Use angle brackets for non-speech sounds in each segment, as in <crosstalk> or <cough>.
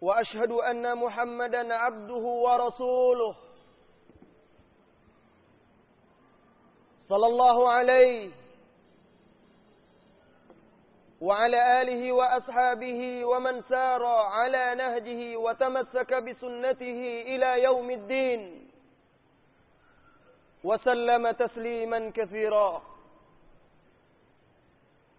وأشهد أن محمدا عبده ورسوله. صلى الله عليه وعلى آله وأصحابه ومن سار على نهجه وتمسك بسنته إلى يوم الدين وسلم تسليما كثيرا.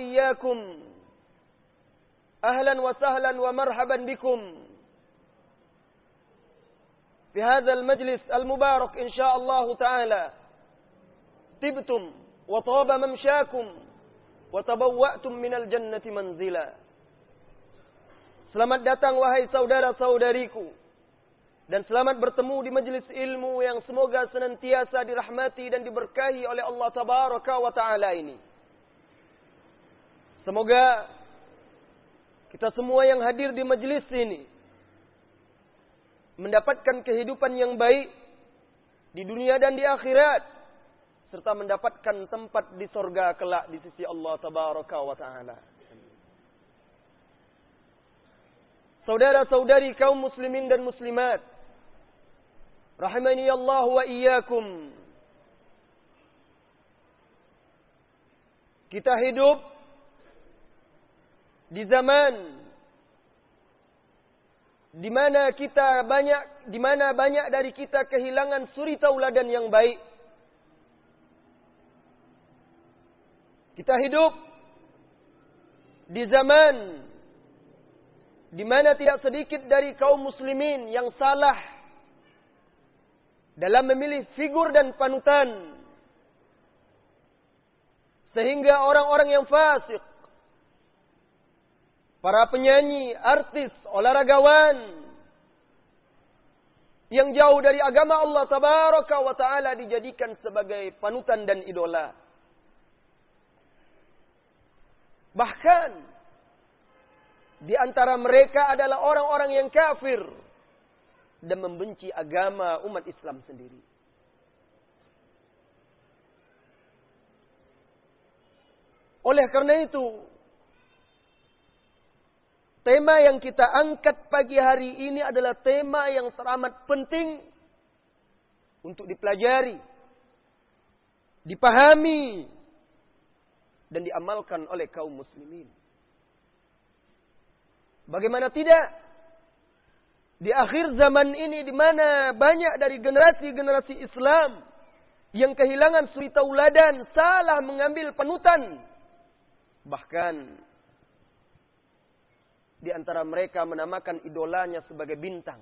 iyyakum ahlan wa sahlan wa marhaban bikum في هذا المجلس المبارك إن شاء الله تعالى طبتم وطاب ممشاكم وتبوأتم من الجنة منزلا Selamat datang wahai saudara-saudariku dan selamat bertemu di majelis ilmu yang semoga senantiasa dirahmati dan diberkahi oleh Allah tabaraka wa taala ini. Semoga kita semua yang hadir di majelis ini mendapatkan kehidupan yang baik di dunia dan di akhirat serta mendapatkan tempat di sorga kelak di sisi Allah tabaraka wa taala. Saudara-saudari kaum muslimin dan muslimat rahimani Allah wa iyyakum Kita hidup di zaman di mana kita banyak di mana banyak dari kita kehilangan suri tauladan yang baik. Kita hidup di zaman di mana tidak sedikit dari kaum muslimin yang salah dalam memilih figur dan panutan sehingga orang-orang yang fasik para penyanyi, artis, olahragawan yang jauh dari agama Allah tabaraka wa taala dijadikan sebagai panutan dan idola. Bahkan di antara mereka adalah orang-orang yang kafir dan membenci agama umat Islam sendiri. Oleh karena itu, tema yang kita angkat pagi hari ini adalah tema yang teramat penting untuk dipelajari. dipahami dan diamalkan oleh kaum muslimin. Bagaimana tidak? Di akhir zaman ini di mana banyak dari generasi-generasi Islam yang kehilangan suri tauladan, salah mengambil panutan. Bahkan di antara mereka menamakan idolanya sebagai bintang.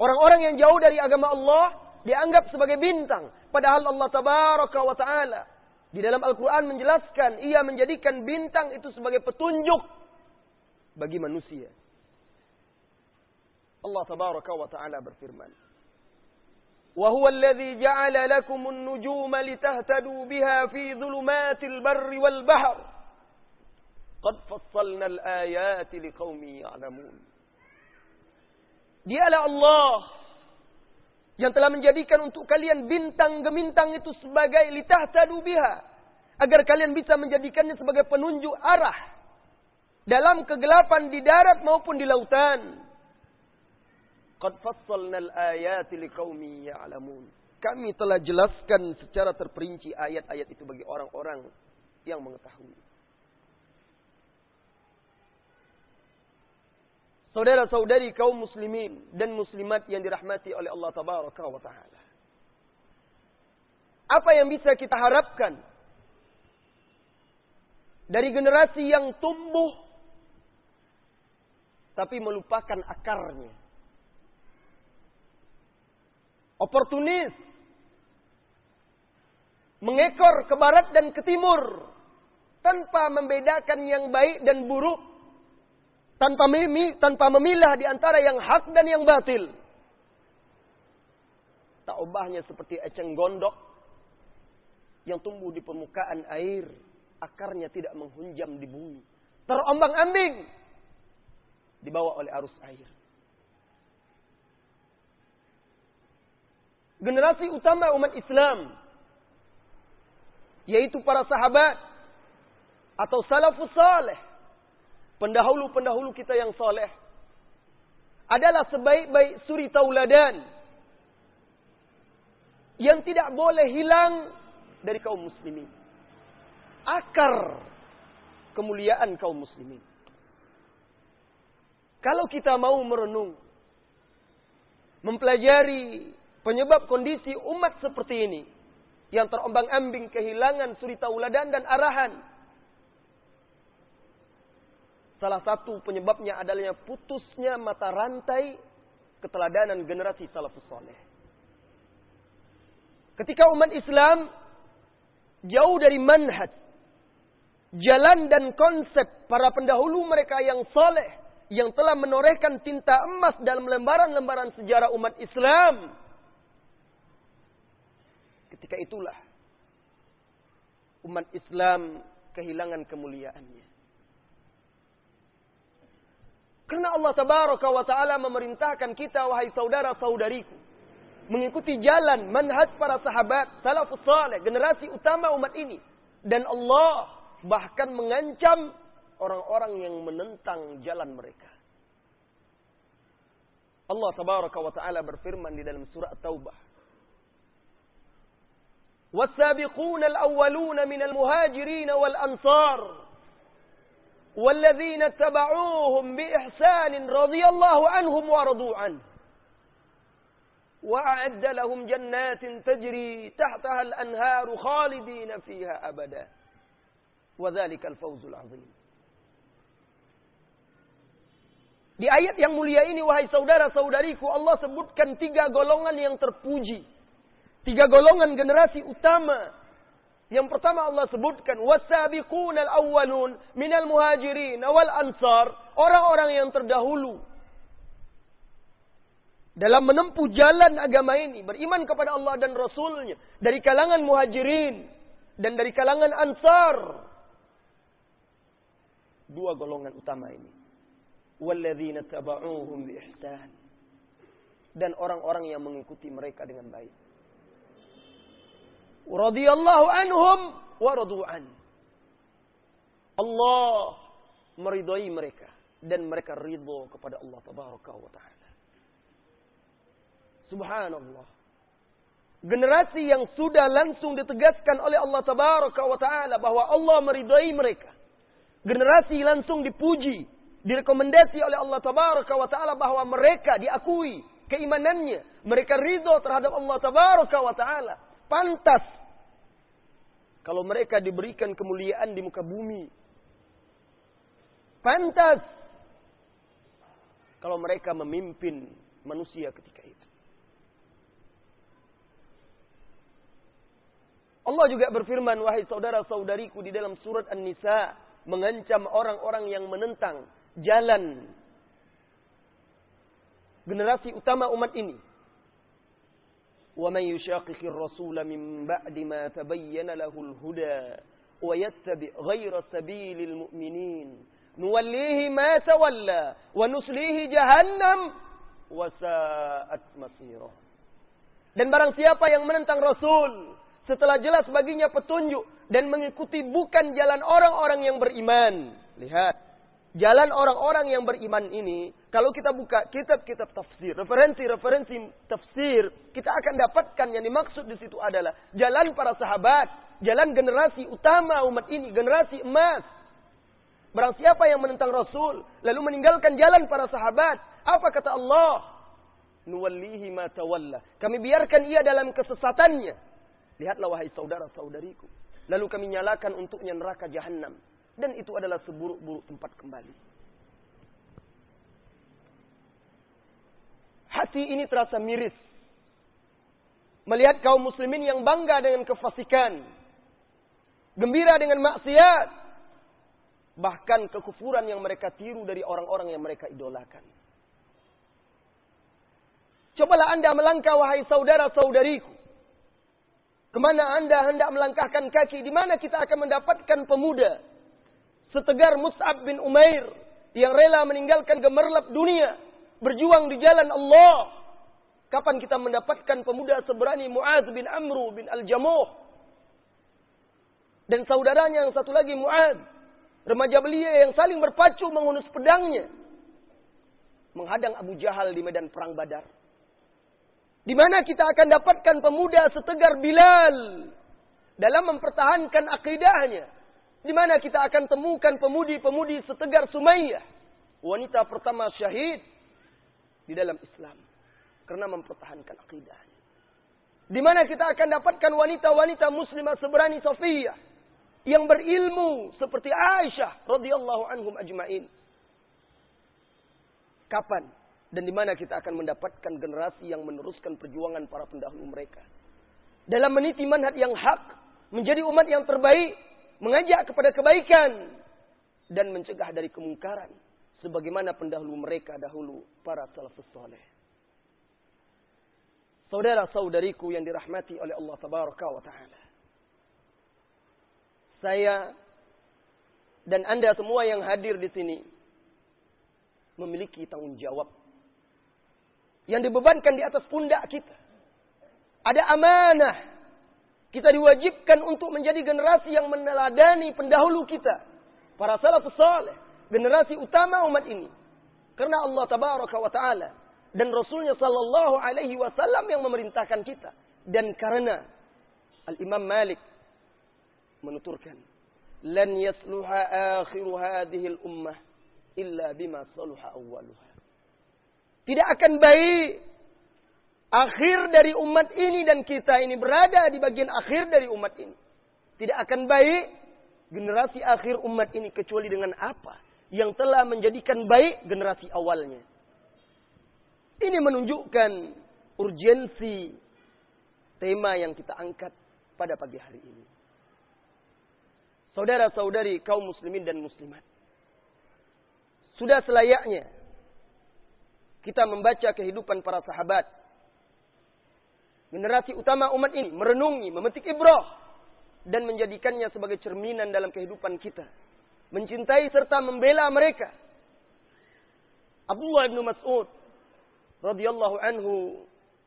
Orang-orang yang jauh dari agama Allah dianggap sebagai bintang. Padahal Allah tabaraka wa ta'ala di dalam Al-Quran menjelaskan ia menjadikan bintang itu sebagai petunjuk bagi manusia. Allah tabaraka wa ta'ala berfirman. وهو الذي جعل لكم النجوم لتهتدوا بها في ظلمات البر والبحر Qad fassalna al-ayati liqaumi. Dialah Allah yang telah menjadikan untuk kalian bintang gemintang itu sebagai litah biha agar kalian bisa menjadikannya sebagai penunjuk arah dalam kegelapan di darat maupun di lautan. Qad fassalna al-ayati liqaumi ya'lamun. Kami telah jelaskan secara terperinci ayat-ayat itu bagi orang-orang yang mengetahui. Saudara-saudari kaum muslimin dan muslimat yang dirahmati oleh Allah tabaraka wa taala. Apa yang bisa kita harapkan dari generasi yang tumbuh tapi melupakan akarnya? Oportunis mengekor ke barat dan ke timur tanpa membedakan yang baik dan buruk tanpa mimi, tanpa memilah di antara yang hak dan yang batil. Tak ubahnya seperti eceng gondok yang tumbuh di permukaan air, akarnya tidak menghunjam di bumi. Terombang-ambing dibawa oleh arus air. Generasi utama umat Islam yaitu para sahabat atau salafus saleh pendahulu-pendahulu kita yang soleh adalah sebaik-baik suri tauladan yang tidak boleh hilang dari kaum muslimin. Akar kemuliaan kaum muslimin. Kalau kita mau merenung, mempelajari penyebab kondisi umat seperti ini, yang terombang-ambing kehilangan suri tauladan dan arahan, Salah satu penyebabnya adalah putusnya mata rantai keteladanan generasi salafus soleh. Ketika umat Islam jauh dari manhaj, jalan dan konsep para pendahulu mereka yang soleh, yang telah menorehkan tinta emas dalam lembaran-lembaran sejarah umat Islam. Ketika itulah umat Islam kehilangan kemuliaannya. Karena Allah tabaraka wa ta'ala memerintahkan kita wahai saudara-saudariku. Mengikuti jalan manhaj para sahabat, salafus saleh, generasi utama umat ini. Dan Allah bahkan mengancam orang-orang yang menentang jalan mereka. Allah tabaraka wa ta'ala berfirman di dalam surah Taubah. والسابقون الأولون من المهاجرين والأنصار والذين اتبعوهم بإحسان رضي الله عنهم ورضوا عنه وأعد لهم جنات تجري تحتها الأنهار خالدين فيها أبدا وذلك الفوز العظيم Di ayat yang mulia ini, wahai saudara-saudariku, Allah sebutkan tiga golongan yang terpuji. Tiga golongan generasi utama yang pertama Allah sebutkan wasabiqunal awwalun minal muhajirin wal ansar, orang-orang yang terdahulu dalam menempuh jalan agama ini, beriman kepada Allah dan Rasulnya dari kalangan muhajirin dan dari kalangan ansar. Dua golongan utama ini. Walladzina taba'uhum bi ihsan. Dan orang-orang yang mengikuti mereka dengan baik radhiyallahu anhum wa radu'an. Allah meridai mereka dan mereka ridho kepada Allah tabaraka wa taala. Subhanallah. Generasi yang sudah langsung ditegaskan oleh Allah Tabaraka wa Ta'ala bahwa Allah meridai mereka. Generasi langsung dipuji, direkomendasi oleh Allah Tabaraka wa Ta'ala bahwa mereka diakui keimanannya. Mereka ridho terhadap Allah Tabaraka wa Ta'ala. Pantas kalau mereka diberikan kemuliaan di muka bumi. Pantas kalau mereka memimpin manusia ketika itu. Allah juga berfirman, wahai saudara-saudariku di dalam surat An-Nisa, mengancam orang-orang yang menentang jalan generasi utama umat ini. وَمَنْ يُشَاقِقِ الرَّسُولَ مِنْ بَعْدِ مَا تَبَيَّنَ لَهُ الْهُدَى وَيَتَّبِعْ غَيْرَ سَبِيلِ الْمُؤْمِنِينَ نُوَلِّيهِ مَا تَوَلَّى وَنُسْلِيهِ جَهَنَّمْ وَسَاءَتْ مَصِيرًا Dan barang siapa yang menentang Rasul setelah jelas baginya petunjuk dan mengikuti bukan jalan orang-orang yang beriman. Lihat, jalan orang-orang yang beriman ini, kalau kita buka kitab-kitab tafsir, referensi-referensi tafsir, kita akan dapatkan yang dimaksud di situ adalah jalan para sahabat, jalan generasi utama umat ini, generasi emas. Barang siapa yang menentang Rasul, lalu meninggalkan jalan para sahabat, apa kata Allah? Nuwallihi ma tawalla. Kami biarkan ia dalam kesesatannya Lihatlah wahai saudara-saudariku. Lalu kami nyalakan untuknya neraka jahanam. Dan itu adalah seburuk-buruk tempat kembali. Hati ini terasa miris. Melihat kaum muslimin yang bangga dengan kefasikan. Gembira dengan maksiat. Bahkan kekufuran yang mereka tiru dari orang-orang yang mereka idolakan. Cobalah anda melangkah wahai saudara-saudariku. Kemana anda hendak melangkahkan kaki? Di mana kita akan mendapatkan pemuda? Setegar Mus'ab bin Umair. Yang rela meninggalkan gemerlap dunia. Berjuang di jalan Allah. Kapan kita mendapatkan pemuda seberani Mu'az bin Amru bin Al-Jamuh. Dan saudaranya yang satu lagi Mu'az. Remaja belia yang saling berpacu menghunus pedangnya. Menghadang Abu Jahal di medan perang badar. Di mana kita akan dapatkan pemuda setegar Bilal dalam mempertahankan akidahnya. Di mana kita akan temukan pemudi-pemudi setegar Sumayyah, wanita pertama syahid di dalam Islam karena mempertahankan akidahnya. Di mana kita akan dapatkan wanita-wanita muslimah seberani Sofia yang berilmu seperti Aisyah radhiyallahu anhum ajmain. Kapan dan di mana kita akan mendapatkan generasi yang meneruskan perjuangan para pendahulu mereka. Dalam meniti manhaj yang hak, menjadi umat yang terbaik, mengajak kepada kebaikan, dan mencegah dari kemungkaran. Sebagaimana pendahulu mereka dahulu, para salafus soleh. Saudara-saudariku yang dirahmati oleh Allah Tabaraka wa Ta'ala. Saya dan Anda semua yang hadir di sini memiliki tanggung jawab yang dibebankan di atas pundak kita. Ada amanah. Kita diwajibkan untuk menjadi generasi yang meneladani pendahulu kita. Para salafus saleh. Generasi utama umat ini. Karena Allah tabaraka wa ta'ala. Dan Rasulnya sallallahu alaihi wasallam yang memerintahkan kita. Dan karena Al-Imam Malik menuturkan. Lan yasluha akhiru hadihil ummah illa bima saluha awwaluha. Tidak akan baik. Akhir dari umat ini dan kita ini berada di bagian akhir dari umat ini. Tidak akan baik generasi akhir umat ini kecuali dengan apa? Yang telah menjadikan baik generasi awalnya. Ini menunjukkan urgensi tema yang kita angkat pada pagi hari ini. Saudara-saudari kaum muslimin dan muslimat. Sudah selayaknya kita membaca kehidupan para sahabat Generasi utama umat ini merenungi, memetik ibrah dan menjadikannya sebagai cerminan dalam kehidupan kita. Mencintai serta membela mereka. Abdullah bin Mas'ud radhiyallahu anhu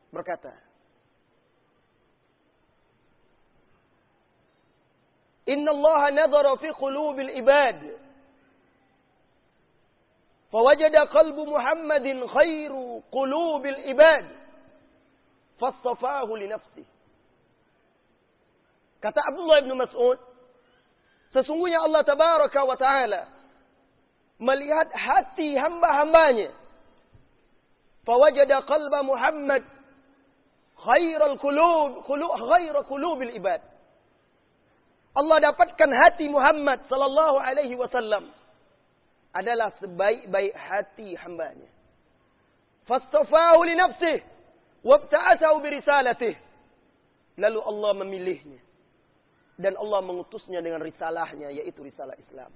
berkata, Inna Allah nadhara fi qulubil ibad فوجد قلب محمد خير قلوب العباد فاصطفاه لنفسه. كتا عبد الله بن مسعود سسنغوني الله تبارك وتعالى مليهد حتي هم همباني فوجد قلب محمد خير القلوب خير قلوب العباد Allah dapatkan hati Muhammad sallallahu alaihi wasallam adalah sebaik-baik hati hambanya. Fastafahu li nafsihi wabta'asahu bi risalatih. Lalu Allah memilihnya dan Allah mengutusnya dengan risalahnya yaitu risalah Islam.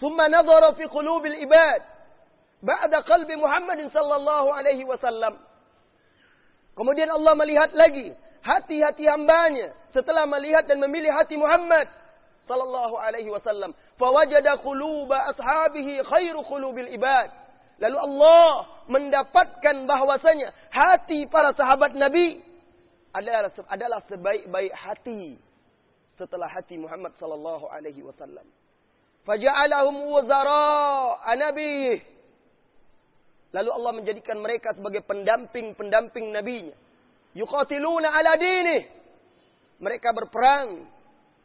Thumma nadhara fi qulubil ibad ba'da qalbi Muhammad sallallahu alaihi wasallam. Kemudian Allah melihat lagi hati-hati hambanya setelah melihat dan memilih hati Muhammad sallallahu alaihi wasallam fawajada quluba ashabihi khairu qulubil ibad lalu Allah mendapatkan bahwasanya hati para sahabat Nabi adalah adalah sebaik-baik hati setelah hati Muhammad sallallahu alaihi wasallam faja'alahum wazara nabi lalu Allah menjadikan mereka sebagai pendamping-pendamping nabinya yuqatiluna ala dini. Mereka berperang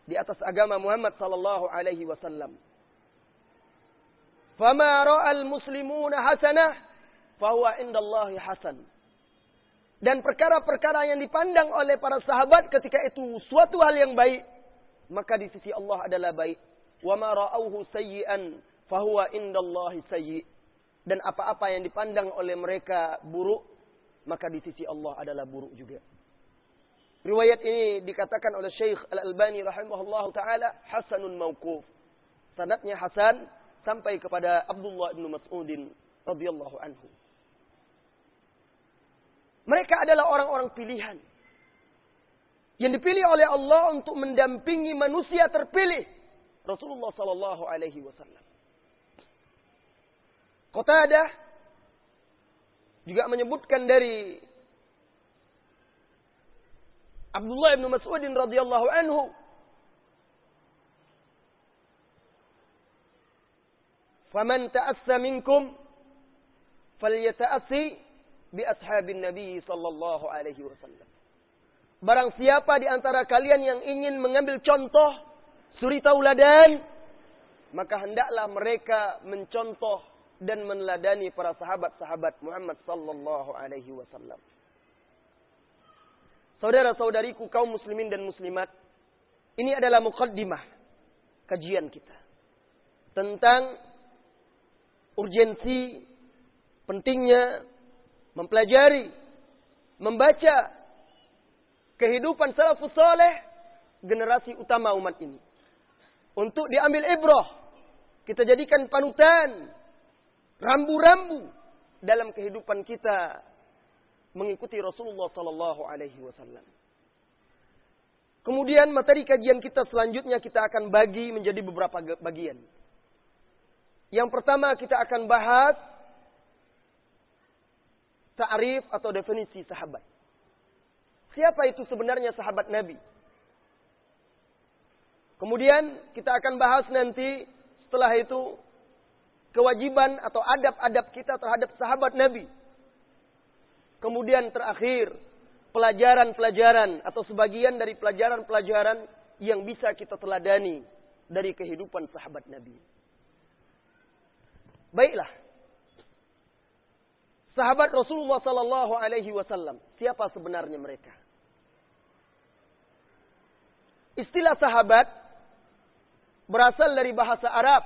di atas agama Muhammad sallallahu alaihi wasallam. Fama ra'al muslimuna hasanah fahuwa indallahi hasan. Dan perkara-perkara yang dipandang oleh para sahabat ketika itu suatu hal yang baik, maka di sisi Allah adalah baik. Wa ma ra'auhu sayyi'an fahuwa indallahi sayyi'. Dan apa-apa yang dipandang oleh mereka buruk, maka di sisi Allah adalah buruk juga. Riwayat ini dikatakan oleh Syekh Al-Albani rahimahullah taala hasanun mauquf. Sanadnya hasan sampai kepada Abdullah bin Mas'udin radhiyallahu anhu. Mereka adalah orang-orang pilihan. Yang dipilih oleh Allah untuk mendampingi manusia terpilih. Rasulullah sallallahu alaihi wasallam. Qatadah juga menyebutkan dari Abdullah bin Mas'ud radhiyallahu anhu. Faman ta'assa minkum falyata'assi bi ashabin Nabi sallallahu alaihi wasallam. Barang siapa di antara kalian yang ingin mengambil contoh suri tauladan, maka hendaklah mereka mencontoh dan meneladani para sahabat-sahabat Muhammad sallallahu alaihi wasallam. Saudara-saudariku kaum muslimin dan muslimat, ini adalah mukaddimah kajian kita tentang urgensi pentingnya mempelajari, membaca kehidupan salafus saleh generasi utama umat ini. Untuk diambil ibrah, kita jadikan panutan rambu-rambu dalam kehidupan kita mengikuti Rasulullah Sallallahu Alaihi Wasallam. Kemudian materi kajian kita selanjutnya kita akan bagi menjadi beberapa bagian. Yang pertama kita akan bahas ta'rif atau definisi sahabat. Siapa itu sebenarnya sahabat Nabi? Kemudian kita akan bahas nanti setelah itu kewajiban atau adab-adab kita terhadap sahabat Nabi. Kemudian terakhir, pelajaran-pelajaran atau sebagian dari pelajaran-pelajaran yang bisa kita teladani dari kehidupan sahabat Nabi. Baiklah. Sahabat Rasulullah sallallahu alaihi wasallam, siapa sebenarnya mereka? Istilah sahabat berasal dari bahasa Arab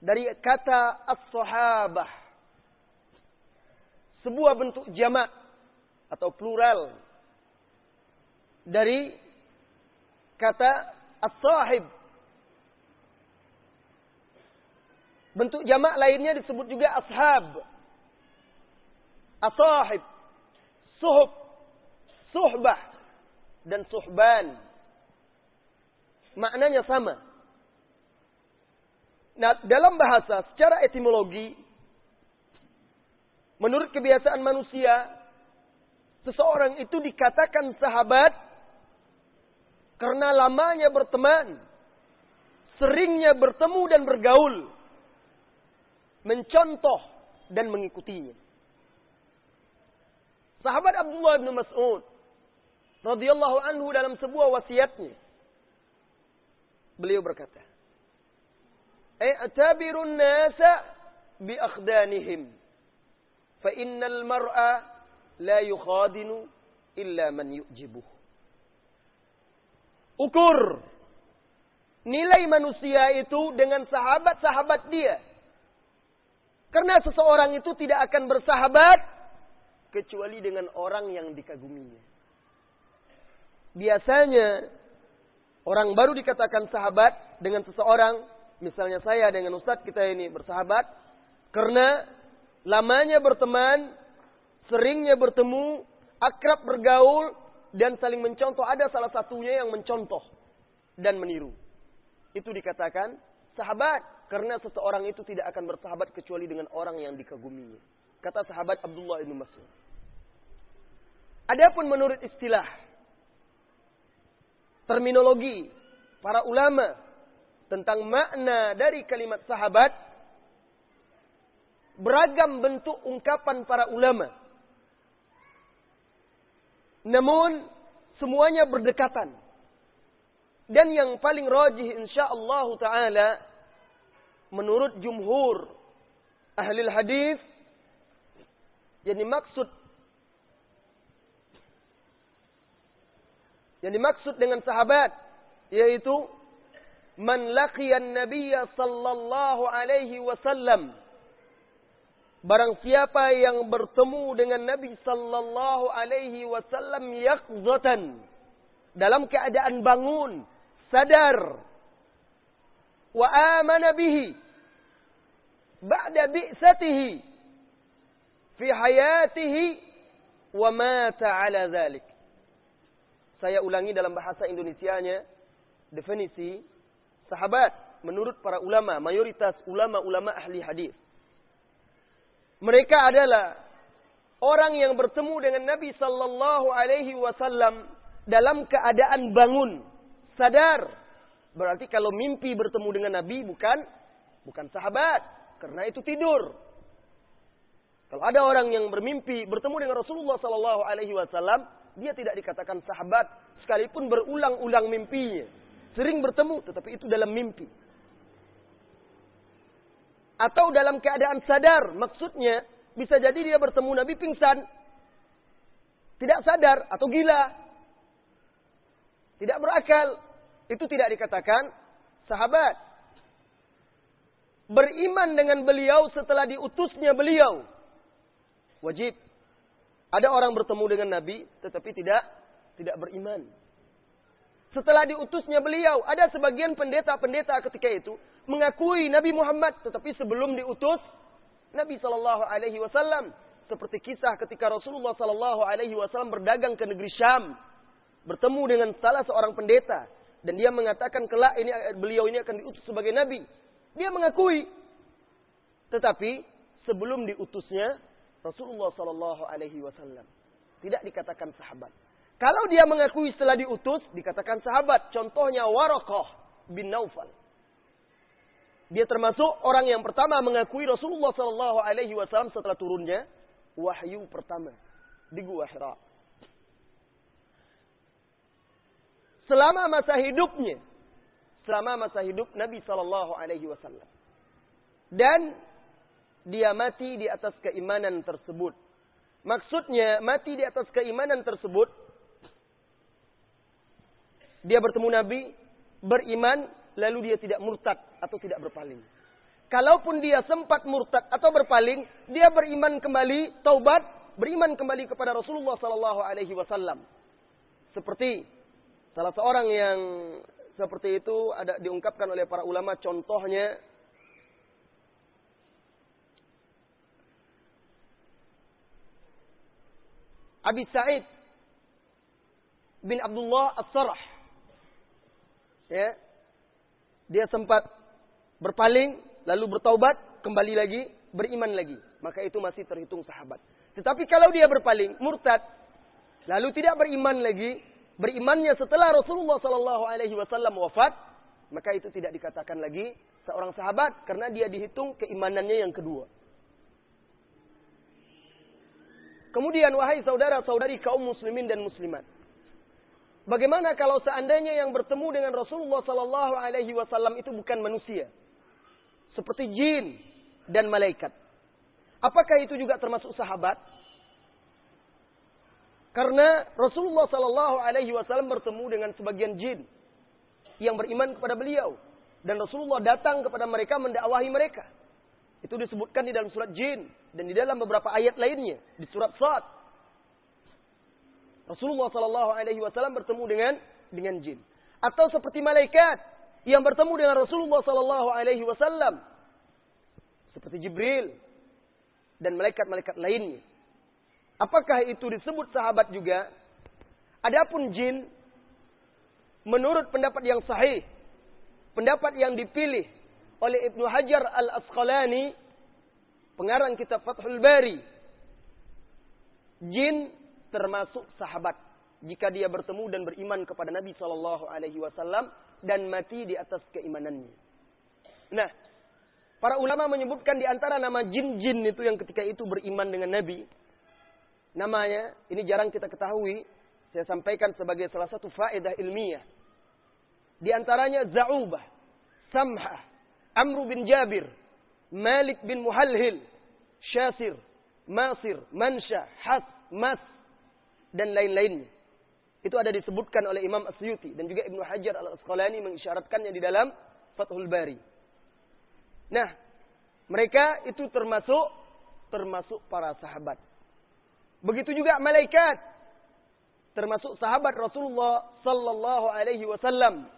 dari kata as-sahabah. Sebuah bentuk jamak atau plural dari kata as-sahib. Bentuk jamak lainnya disebut juga ashab. As-sahib, suhub, suhbah dan suhban. Maknanya sama Nah, dalam bahasa secara etimologi menurut kebiasaan manusia seseorang itu dikatakan sahabat karena lamanya berteman, seringnya bertemu dan bergaul, mencontoh dan mengikutinya. Sahabat Abdullah bin Mas'ud radhiyallahu anhu dalam sebuah wasiatnya beliau berkata i'tabirun nasa bi akhdanihim fa innal mar'a la yukhadinu illa man yu'jibuh. Ukur nilai manusia itu dengan sahabat-sahabat dia. Karena seseorang itu tidak akan bersahabat kecuali dengan orang yang dikaguminya. Biasanya orang baru dikatakan sahabat dengan seseorang, misalnya saya dengan ustadz kita ini bersahabat karena lamanya berteman, seringnya bertemu, akrab bergaul dan saling mencontoh. Ada salah satunya yang mencontoh dan meniru. Itu dikatakan sahabat. Karena seseorang itu tidak akan bersahabat kecuali dengan orang yang dikaguminya. Kata sahabat Abdullah bin Mas'ud. Adapun menurut istilah terminologi para ulama tentang makna dari kalimat sahabat beragam bentuk ungkapan para ulama. Namun semuanya berdekatan. Dan yang paling rajih insyaallah taala menurut jumhur ahli hadis yang dimaksud yang dimaksud dengan sahabat yaitu man laqiyan nabiyya sallallahu alaihi wasallam barang siapa yang bertemu dengan Nabi sallallahu alaihi wasallam yaqzatan dalam keadaan bangun sadar wa amana bihi ba'da bi'satihi fi hayatihi wa mata ala dhalik. Saya ulangi dalam bahasa Indonesianya definisi sahabat menurut para ulama, mayoritas ulama-ulama ahli hadis. Mereka adalah orang yang bertemu dengan Nabi sallallahu alaihi wasallam dalam keadaan bangun, sadar. Berarti kalau mimpi bertemu dengan Nabi bukan bukan sahabat. Karena itu tidur. Kalau ada orang yang bermimpi bertemu dengan Rasulullah Sallallahu Alaihi Wasallam, dia tidak dikatakan sahabat sekalipun berulang-ulang mimpinya. Sering bertemu, tetapi itu dalam mimpi. Atau dalam keadaan sadar, maksudnya bisa jadi dia bertemu Nabi pingsan, tidak sadar atau gila, tidak berakal, itu tidak dikatakan sahabat beriman dengan beliau setelah diutusnya beliau. Wajib. Ada orang bertemu dengan Nabi tetapi tidak tidak beriman. Setelah diutusnya beliau, ada sebagian pendeta-pendeta ketika itu mengakui Nabi Muhammad tetapi sebelum diutus Nabi Shallallahu alaihi wasallam seperti kisah ketika Rasulullah Shallallahu alaihi wasallam berdagang ke negeri Syam bertemu dengan salah seorang pendeta dan dia mengatakan kelak ini beliau ini akan diutus sebagai nabi. Dia mengakui. Tetapi sebelum diutusnya Rasulullah Sallallahu Alaihi Wasallam tidak dikatakan sahabat. Kalau dia mengakui setelah diutus, dikatakan sahabat. Contohnya Warokoh bin Naufal. Dia termasuk orang yang pertama mengakui Rasulullah Sallallahu Alaihi Wasallam setelah turunnya wahyu pertama di Gua Hira. Selama masa hidupnya, selama masa hidup Nabi Shallallahu Alaihi Wasallam. Dan dia mati di atas keimanan tersebut. Maksudnya mati di atas keimanan tersebut. Dia bertemu Nabi, beriman, lalu dia tidak murtad atau tidak berpaling. Kalaupun dia sempat murtad atau berpaling, dia beriman kembali, taubat, beriman kembali kepada Rasulullah Sallallahu Alaihi Wasallam. Seperti salah seorang yang seperti itu ada diungkapkan oleh para ulama contohnya Abi Sa'id bin Abdullah As-Sarah. Ya. Dia sempat berpaling, lalu bertaubat, kembali lagi, beriman lagi. Maka itu masih terhitung sahabat. Tetapi kalau dia berpaling, murtad, lalu tidak beriman lagi, berimannya setelah Rasulullah Sallallahu Alaihi Wasallam wafat, maka itu tidak dikatakan lagi seorang sahabat karena dia dihitung keimanannya yang kedua. Kemudian wahai saudara-saudari kaum muslimin dan muslimat. Bagaimana kalau seandainya yang bertemu dengan Rasulullah Sallallahu Alaihi Wasallam itu bukan manusia, seperti jin dan malaikat? Apakah itu juga termasuk sahabat? Karena Rasulullah Sallallahu Alaihi Wasallam bertemu dengan sebagian jin yang beriman kepada beliau dan Rasulullah datang kepada mereka mendakwahi mereka. Itu disebutkan di dalam surat jin dan di dalam beberapa ayat lainnya di surat Sad. Rasulullah Sallallahu Alaihi Wasallam bertemu dengan dengan jin atau seperti malaikat yang bertemu dengan Rasulullah Sallallahu Alaihi Wasallam seperti Jibril dan malaikat-malaikat lainnya. Apakah itu disebut sahabat juga? Adapun jin, menurut pendapat yang sahih, pendapat yang dipilih oleh Ibnu Hajar Al-Asqalani, pengarang kitab Fathul Bari, jin termasuk sahabat jika dia bertemu dan beriman kepada Nabi Shallallahu Alaihi Wasallam dan mati di atas keimanannya. Nah, Para ulama menyebutkan di antara nama jin-jin itu yang ketika itu beriman dengan Nabi. Namanya, ini jarang kita ketahui. Saya sampaikan sebagai salah satu faedah ilmiah. Di antaranya Za'ubah, Samhah, Amru bin Jabir, Malik bin Muhalhil, Syasir, Masir, Mansha, Has, Mas, dan lain-lainnya. Itu ada disebutkan oleh Imam Asyuti dan juga Ibnu Hajar al-Asqalani mengisyaratkannya di dalam Fathul Bari. Nah, mereka itu termasuk termasuk para sahabat. Begitu juga malaikat termasuk sahabat Rasulullah sallallahu alaihi wasallam.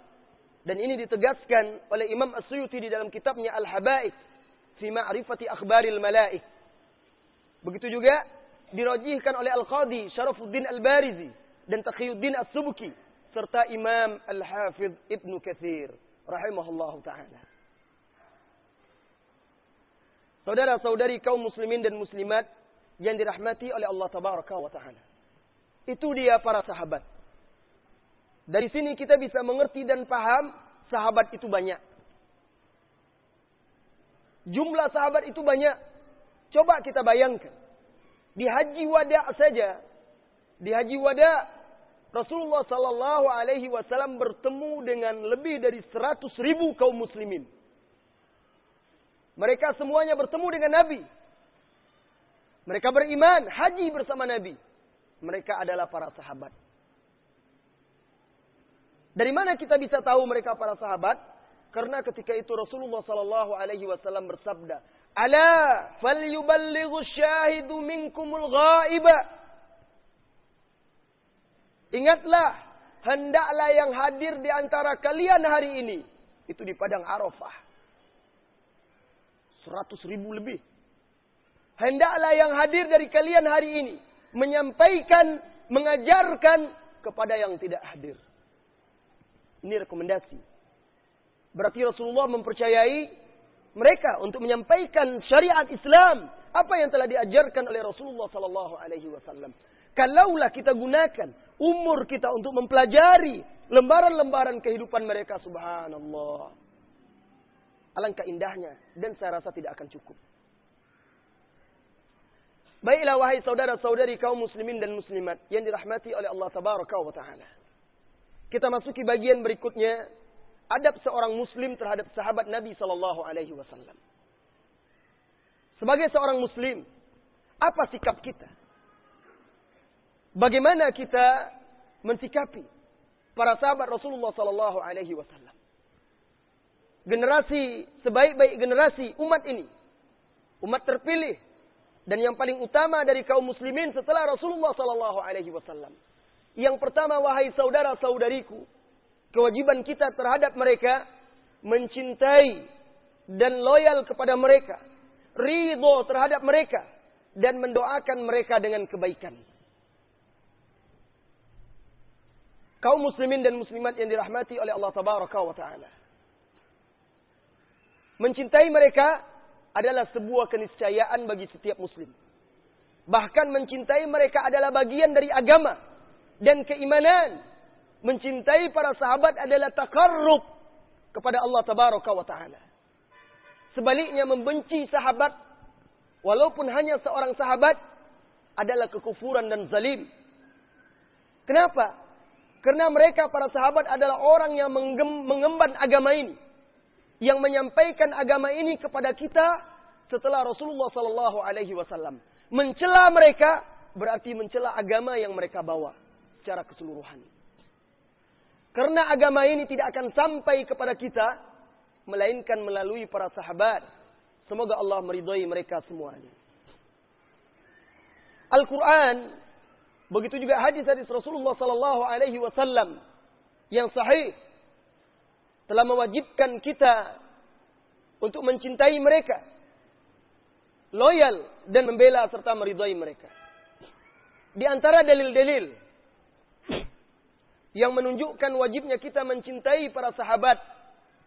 Dan ini ditegaskan oleh Imam As-Suyuti di dalam kitabnya Al-Habaib fi ma'rifati akhbaril malaik. Begitu juga dirajihkan oleh Al-Qadi Syarafuddin Al-Barizi dan Taqiyuddin As-Subki serta Imam Al-Hafidh Ibnu Katsir rahimahullahu taala. Saudara-saudari kaum muslimin dan muslimat yang dirahmati oleh Allah tabaraka wa taala. Itu dia para sahabat. Dari sini kita bisa mengerti dan paham sahabat itu banyak. Jumlah sahabat itu banyak. Coba kita bayangkan. Di haji wada saja, di haji wada Rasulullah sallallahu alaihi wasallam bertemu dengan lebih dari 100 ribu kaum muslimin. Mereka semuanya bertemu dengan Nabi. Mereka beriman, haji bersama Nabi. Mereka adalah para sahabat. Dari mana kita bisa tahu mereka para sahabat? Karena ketika itu Rasulullah sallallahu alaihi wasallam bersabda, "Ala falyuballighu syahidu minkumul ghaiba." Ingatlah, hendaklah yang hadir di antara kalian hari ini itu di padang Arafah Seratus ribu lebih. Hendaklah yang hadir dari kalian hari ini. Menyampaikan, mengajarkan kepada yang tidak hadir. Ini rekomendasi. Berarti Rasulullah mempercayai mereka untuk menyampaikan syariat Islam. Apa yang telah diajarkan oleh Rasulullah Sallallahu Alaihi Wasallam. Kalaulah kita gunakan umur kita untuk mempelajari lembaran-lembaran kehidupan mereka, subhanallah. Alangkah indahnya dan saya rasa tidak akan cukup. Baiklah wahai saudara-saudari kaum muslimin dan muslimat yang dirahmati oleh Allah tabaraka wa taala. Kita masuki bagian berikutnya adab seorang muslim terhadap sahabat Nabi sallallahu alaihi wasallam. Sebagai seorang muslim, apa sikap kita? Bagaimana kita mensikapi para sahabat Rasulullah sallallahu alaihi wasallam? generasi sebaik-baik generasi umat ini. Umat terpilih dan yang paling utama dari kaum muslimin setelah Rasulullah sallallahu alaihi wasallam. Yang pertama wahai saudara-saudariku, kewajiban kita terhadap mereka mencintai dan loyal kepada mereka, ridho terhadap mereka dan mendoakan mereka dengan kebaikan. Kaum muslimin dan muslimat yang dirahmati oleh Allah tabaraka wa taala. Mencintai mereka adalah sebuah keniscayaan bagi setiap muslim. Bahkan mencintai mereka adalah bagian dari agama dan keimanan. Mencintai para sahabat adalah takarrub kepada Allah tabaraka wa taala. Sebaliknya membenci sahabat walaupun hanya seorang sahabat adalah kekufuran dan zalim. Kenapa? Karena mereka para sahabat adalah orang yang mengemban agama ini. Yang menyampaikan agama ini kepada kita setelah Rasulullah Sallallahu Alaihi Wasallam. Mencela mereka berarti mencela agama yang mereka bawa secara keseluruhan. Karena agama ini tidak akan sampai kepada kita melainkan melalui para sahabat. Semoga Allah meridhai mereka semuanya. Al-Quran, begitu juga hadis-hadis Rasulullah Sallallahu Alaihi Wasallam yang sahih telah mewajibkan kita untuk mencintai mereka, loyal dan membela serta meridhai mereka. Di antara dalil-dalil yang menunjukkan wajibnya kita mencintai para sahabat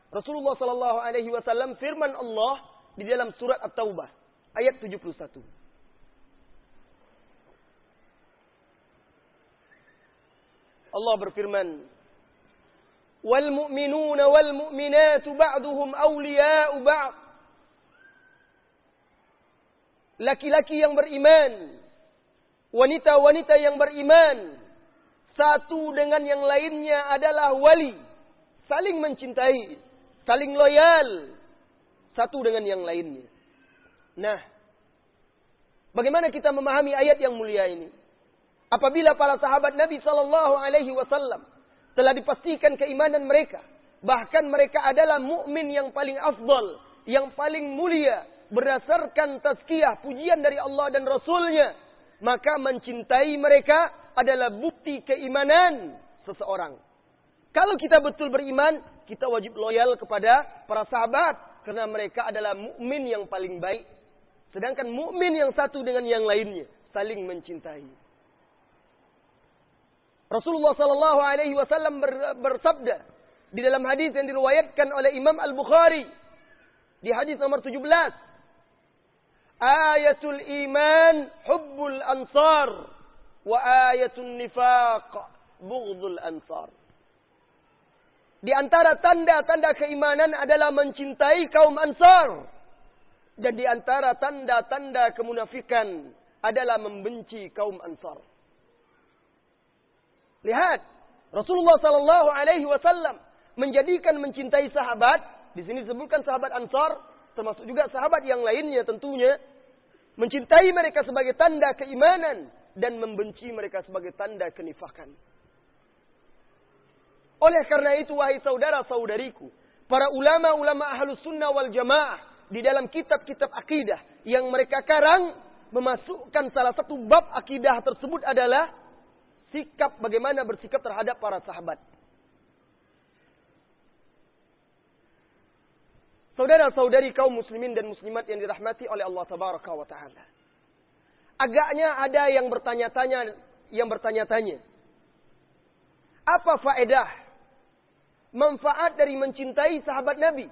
Rasulullah Sallallahu Alaihi Wasallam firman Allah di dalam surat At-Taubah ayat 71. Allah berfirman, "Wal mu'minuna wal mu'minatu ba'duhum awliya'u ba'd." Laki-laki yang beriman, wanita-wanita yang beriman, satu dengan yang lainnya adalah wali, saling mencintai, saling loyal, satu dengan yang lainnya. Nah, bagaimana kita memahami ayat yang mulia ini? Apabila para sahabat Nabi Shallallahu Alaihi Wasallam telah dipastikan keimanan mereka, bahkan mereka adalah mukmin yang paling afdal, yang paling mulia berdasarkan tazkiyah pujian dari Allah dan Rasulnya, maka mencintai mereka adalah bukti keimanan seseorang. Kalau kita betul beriman, kita wajib loyal kepada para sahabat karena mereka adalah mukmin yang paling baik. Sedangkan mukmin yang satu dengan yang lainnya saling mencintai. Rasulullah Sallallahu Alaihi Wasallam bersabda di dalam hadis yang diriwayatkan oleh Imam Al Bukhari di hadis nomor 17 ayatul iman hubbul ansar wa ayatul nifaq bughdul ansar di antara tanda-tanda keimanan adalah mencintai kaum ansar dan di antara tanda-tanda kemunafikan adalah membenci kaum ansar Lihat, Rasulullah Sallallahu Alaihi Wasallam menjadikan mencintai sahabat. Di sini disebutkan sahabat Ansar, termasuk juga sahabat yang lainnya tentunya. Mencintai mereka sebagai tanda keimanan dan membenci mereka sebagai tanda kenifakan. Oleh karena itu, wahai saudara-saudariku, para ulama-ulama ahlus sunnah wal jamaah di dalam kitab-kitab akidah yang mereka karang memasukkan salah satu bab akidah tersebut adalah sikap bagaimana bersikap terhadap para sahabat. Saudara-saudari kaum muslimin dan muslimat yang dirahmati oleh Allah tabaraka wa taala. Agaknya ada yang bertanya-tanya yang bertanya-tanya. Apa faedah manfaat dari mencintai sahabat Nabi?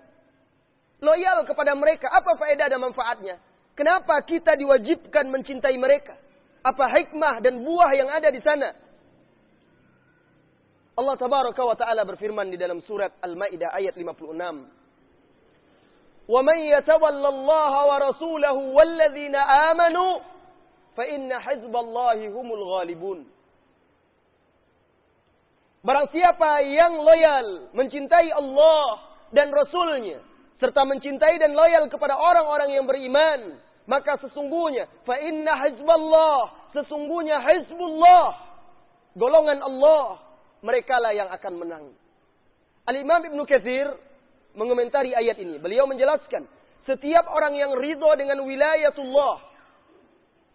Loyal kepada mereka, apa faedah dan manfaatnya? Kenapa kita diwajibkan mencintai mereka? Apa hikmah dan buah yang ada di sana? Allah tabaraka wa taala berfirman di dalam surat Al-Maidah ayat 56. "Wa man yatawalla Allah wa rasulahu walladzina amanu fa inna hizballahi ghalibun." Barang siapa yang loyal mencintai Allah dan Rasulnya serta mencintai dan loyal kepada orang-orang yang beriman, maka sesungguhnya fa inna hizballah, sesungguhnya hizbullah, golongan Allah mereka lah yang akan menang. Al-Imam Ibn Kathir mengomentari ayat ini. Beliau menjelaskan, setiap orang yang ridho dengan wilayatullah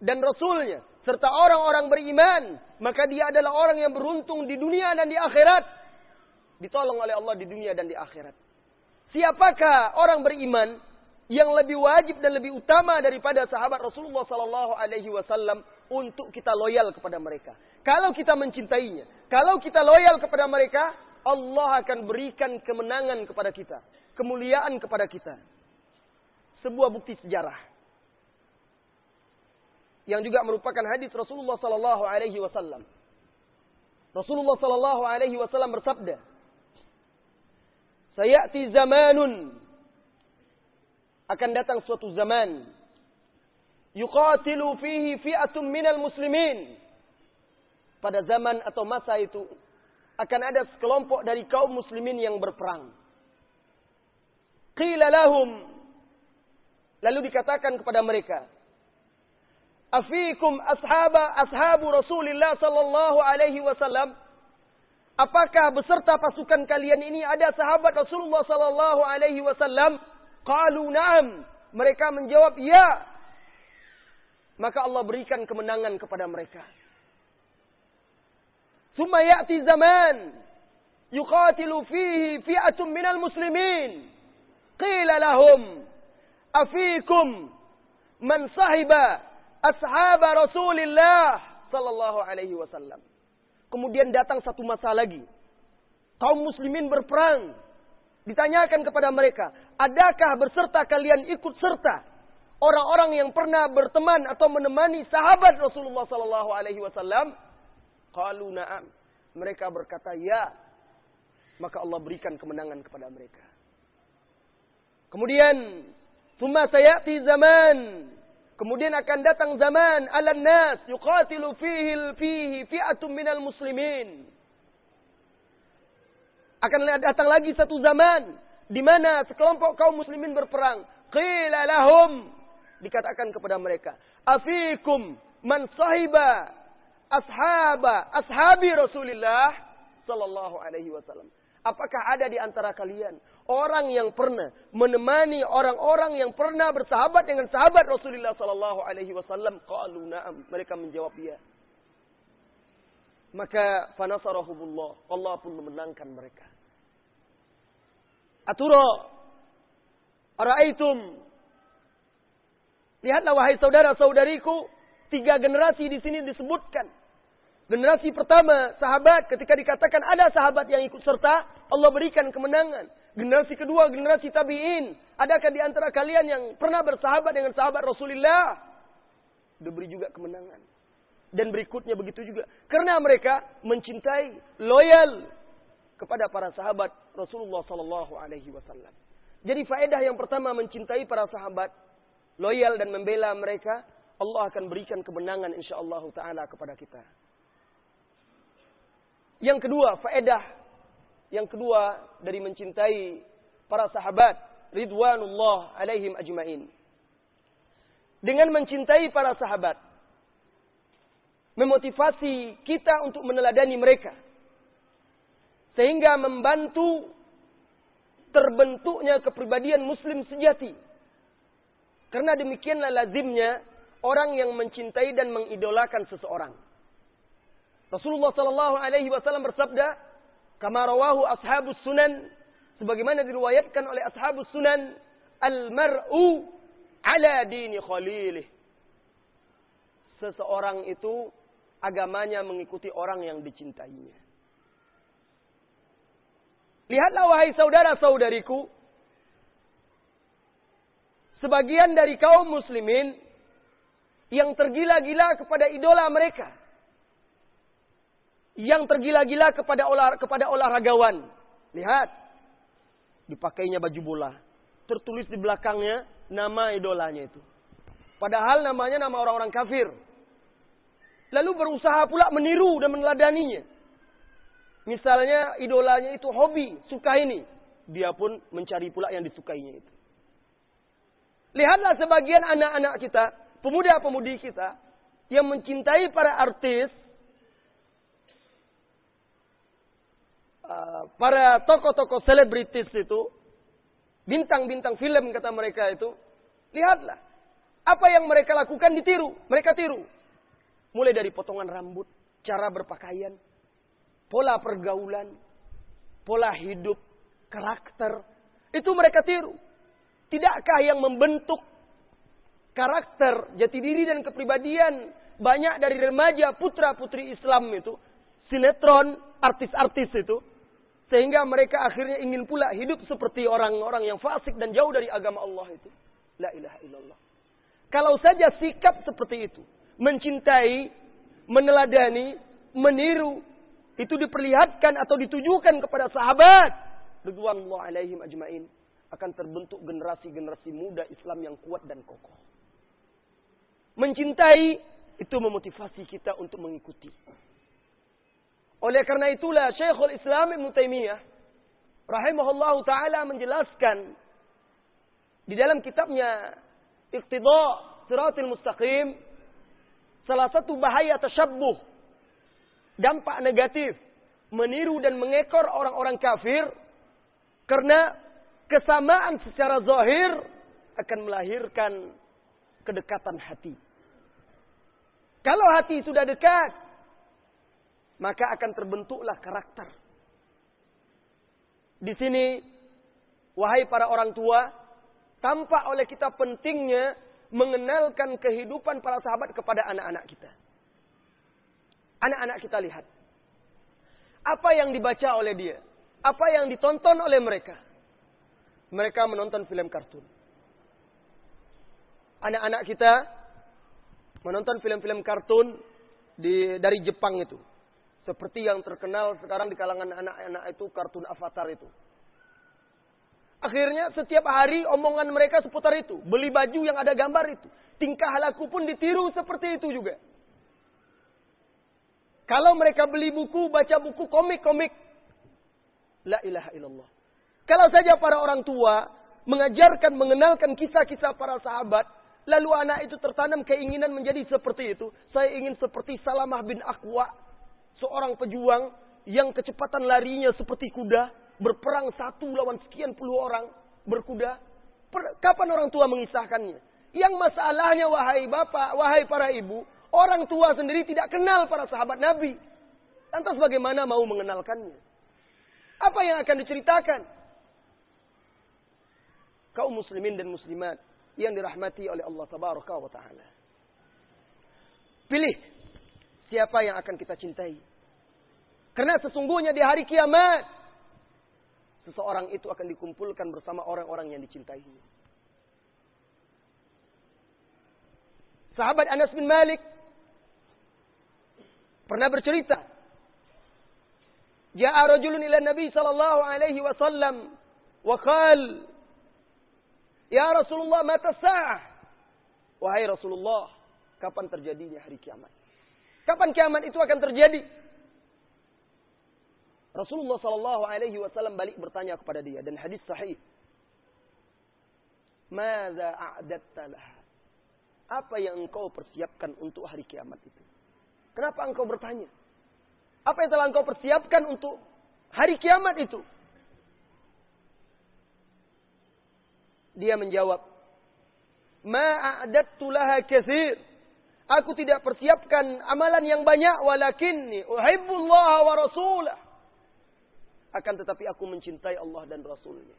dan Rasulnya, serta orang-orang beriman, maka dia adalah orang yang beruntung di dunia dan di akhirat. Ditolong oleh Allah di dunia dan di akhirat. Siapakah orang beriman yang lebih wajib dan lebih utama daripada sahabat Rasulullah Sallallahu Alaihi Wasallam untuk kita loyal kepada mereka. Kalau kita mencintainya, kalau kita loyal kepada mereka, Allah akan berikan kemenangan kepada kita, kemuliaan kepada kita. Sebuah bukti sejarah yang juga merupakan hadis Rasulullah Sallallahu Alaihi Wasallam. Rasulullah Sallallahu Alaihi Wasallam bersabda, "Sayati zamanun akan datang suatu zaman yuqatilu fihi fi'atun minal muslimin pada zaman atau masa itu akan ada sekelompok dari kaum muslimin yang berperang. Qila lahum lalu dikatakan kepada mereka, "Afikum ashaba ashabu Rasulillah sallallahu alaihi wasallam?" Apakah beserta pasukan kalian ini ada sahabat Rasulullah sallallahu alaihi wasallam? Qalu na'am. Mereka menjawab ya. Maka Allah berikan kemenangan kepada mereka. Thumma ya'ti zaman yuqatilu fihi fi'atun minal muslimin. Qila lahum afikum man sahiba ashab Rasulillah sallallahu alaihi wasallam. Kemudian datang satu masa lagi. Kaum muslimin berperang. Ditanyakan kepada mereka, adakah berserta kalian ikut serta orang-orang yang pernah berteman atau menemani sahabat Rasulullah sallallahu alaihi wasallam? Qalu na'am. Mereka berkata ya. Maka Allah berikan kemenangan kepada mereka. Kemudian, "Tsumma sayati zaman." Kemudian akan datang zaman ala nas yuqatilu fihi fihi fi'atun minal muslimin. Akan datang lagi satu zaman di mana sekelompok kaum muslimin berperang. Qila lahum dikatakan kepada mereka, "Afikum man sahiba ashaba ashabi Rasulillah sallallahu alaihi wasallam." Apakah ada di antara kalian orang yang pernah menemani orang-orang yang pernah bersahabat dengan sahabat Rasulullah sallallahu alaihi wasallam? Qalu na'am. Mereka menjawab ya. Maka fanasarahumullah. Allah pun memenangkan mereka. Atura. Araitum. Lihatlah wahai saudara-saudariku, tiga generasi di sini disebutkan. Generasi pertama, sahabat, ketika dikatakan ada sahabat yang ikut serta, Allah berikan kemenangan. Generasi kedua, generasi tabi'in. Adakah di antara kalian yang pernah bersahabat dengan sahabat Rasulullah? Diberi juga kemenangan. Dan berikutnya begitu juga. Karena mereka mencintai, loyal kepada para sahabat Rasulullah Sallallahu Alaihi Wasallam. Jadi faedah yang pertama mencintai para sahabat, loyal dan membela mereka, Allah akan berikan kemenangan insya Allah Taala kepada kita. Yang kedua, faedah yang kedua dari mencintai para sahabat ridwanullah alaihim ajmain. Dengan mencintai para sahabat memotivasi kita untuk meneladani mereka sehingga membantu terbentuknya kepribadian muslim sejati. Karena demikianlah lazimnya orang yang mencintai dan mengidolakan seseorang. Rasulullah sallallahu alaihi wasallam bersabda, "Kama rawahu ashabus sunan" sebagaimana diriwayatkan oleh ashabus sunan, "Al-mar'u ala dini khalilih." Seseorang itu agamanya mengikuti orang yang dicintainya. Lihatlah wahai saudara-saudariku, sebagian dari kaum muslimin yang tergila-gila kepada idola mereka yang tergila-gila kepada olah, kepada olahragawan. Lihat, dipakainya baju bola. Tertulis di belakangnya nama idolanya itu. Padahal namanya nama orang-orang kafir. Lalu berusaha pula meniru dan meneladaninya. Misalnya idolanya itu hobi, suka ini. Dia pun mencari pula yang disukainya itu. Lihatlah sebagian anak-anak kita, pemuda-pemudi kita, yang mencintai para artis, Uh, para tokoh-tokoh selebritis itu, bintang-bintang film kata mereka itu, lihatlah. Apa yang mereka lakukan ditiru, mereka tiru. Mulai dari potongan rambut, cara berpakaian, pola pergaulan, pola hidup, karakter, itu mereka tiru. Tidakkah yang membentuk karakter, jati diri dan kepribadian banyak dari remaja putra-putri Islam itu, sinetron, artis-artis itu, sehingga mereka akhirnya ingin pula hidup seperti orang-orang yang fasik dan jauh dari agama Allah itu. La ilaha illallah. Kalau saja sikap seperti itu, mencintai, meneladani, meniru, itu diperlihatkan atau ditujukan kepada sahabat, ridwanullah alaihim ajmain, akan terbentuk generasi-generasi muda Islam yang kuat dan kokoh. Mencintai itu memotivasi kita untuk mengikuti. Oleh karena itulah Syekhul Islam Ibn rahimahullah taala menjelaskan di dalam kitabnya Iqtida Siratul Mustaqim salah satu bahaya tasyabbuh dampak negatif meniru dan mengekor orang-orang kafir karena kesamaan secara zahir akan melahirkan kedekatan hati. Kalau hati sudah dekat, maka akan terbentuklah karakter. Di sini, wahai para orang tua, tampak oleh kita pentingnya mengenalkan kehidupan para sahabat kepada anak-anak kita. Anak-anak kita lihat. Apa yang dibaca oleh dia? Apa yang ditonton oleh mereka? Mereka menonton film kartun. Anak-anak kita menonton film-film kartun di, dari Jepang itu. Seperti yang terkenal sekarang di kalangan anak-anak itu kartun Avatar itu. Akhirnya setiap hari omongan mereka seputar itu. Beli baju yang ada gambar itu. Tingkah laku pun ditiru seperti itu juga. Kalau mereka beli buku, baca buku komik-komik. La ilaha illallah. Kalau saja para orang tua mengajarkan, mengenalkan kisah-kisah para sahabat, lalu anak itu tertanam keinginan menjadi seperti itu. Saya ingin seperti Salamah bin Akwa, seorang pejuang yang kecepatan larinya seperti kuda, berperang satu lawan sekian puluh orang berkuda. Kapan orang tua mengisahkannya? Yang masalahnya wahai bapak, wahai para ibu, Orang tua sendiri tidak kenal para sahabat Nabi. Lantas bagaimana mau mengenalkannya? Apa yang akan diceritakan? Kaum muslimin dan muslimat yang dirahmati oleh Allah tabaraka wa taala. Pilih siapa yang akan kita cintai. Karena sesungguhnya di hari kiamat seseorang itu akan dikumpulkan bersama orang-orang yang dicintainya. Sahabat Anas bin Malik pernah bercerita. Ja'a rajulun ila Nabi sallallahu alaihi wasallam wa qal Ya Rasulullah mata sa'ah. Wahai Rasulullah, kapan terjadinya hari kiamat? Kapan kiamat itu akan terjadi? Rasulullah sallallahu alaihi wasallam balik bertanya kepada dia dan hadis sahih. Madza a'datta laha? Apa yang engkau persiapkan untuk hari kiamat itu? Kenapa engkau bertanya? Apa yang telah engkau persiapkan untuk hari kiamat itu? Dia menjawab, Ma'adattu laha kathir. Aku tidak persiapkan amalan yang banyak walakinni uhibbullaha wa rasulah. Akan tetapi aku mencintai Allah dan Rasulnya.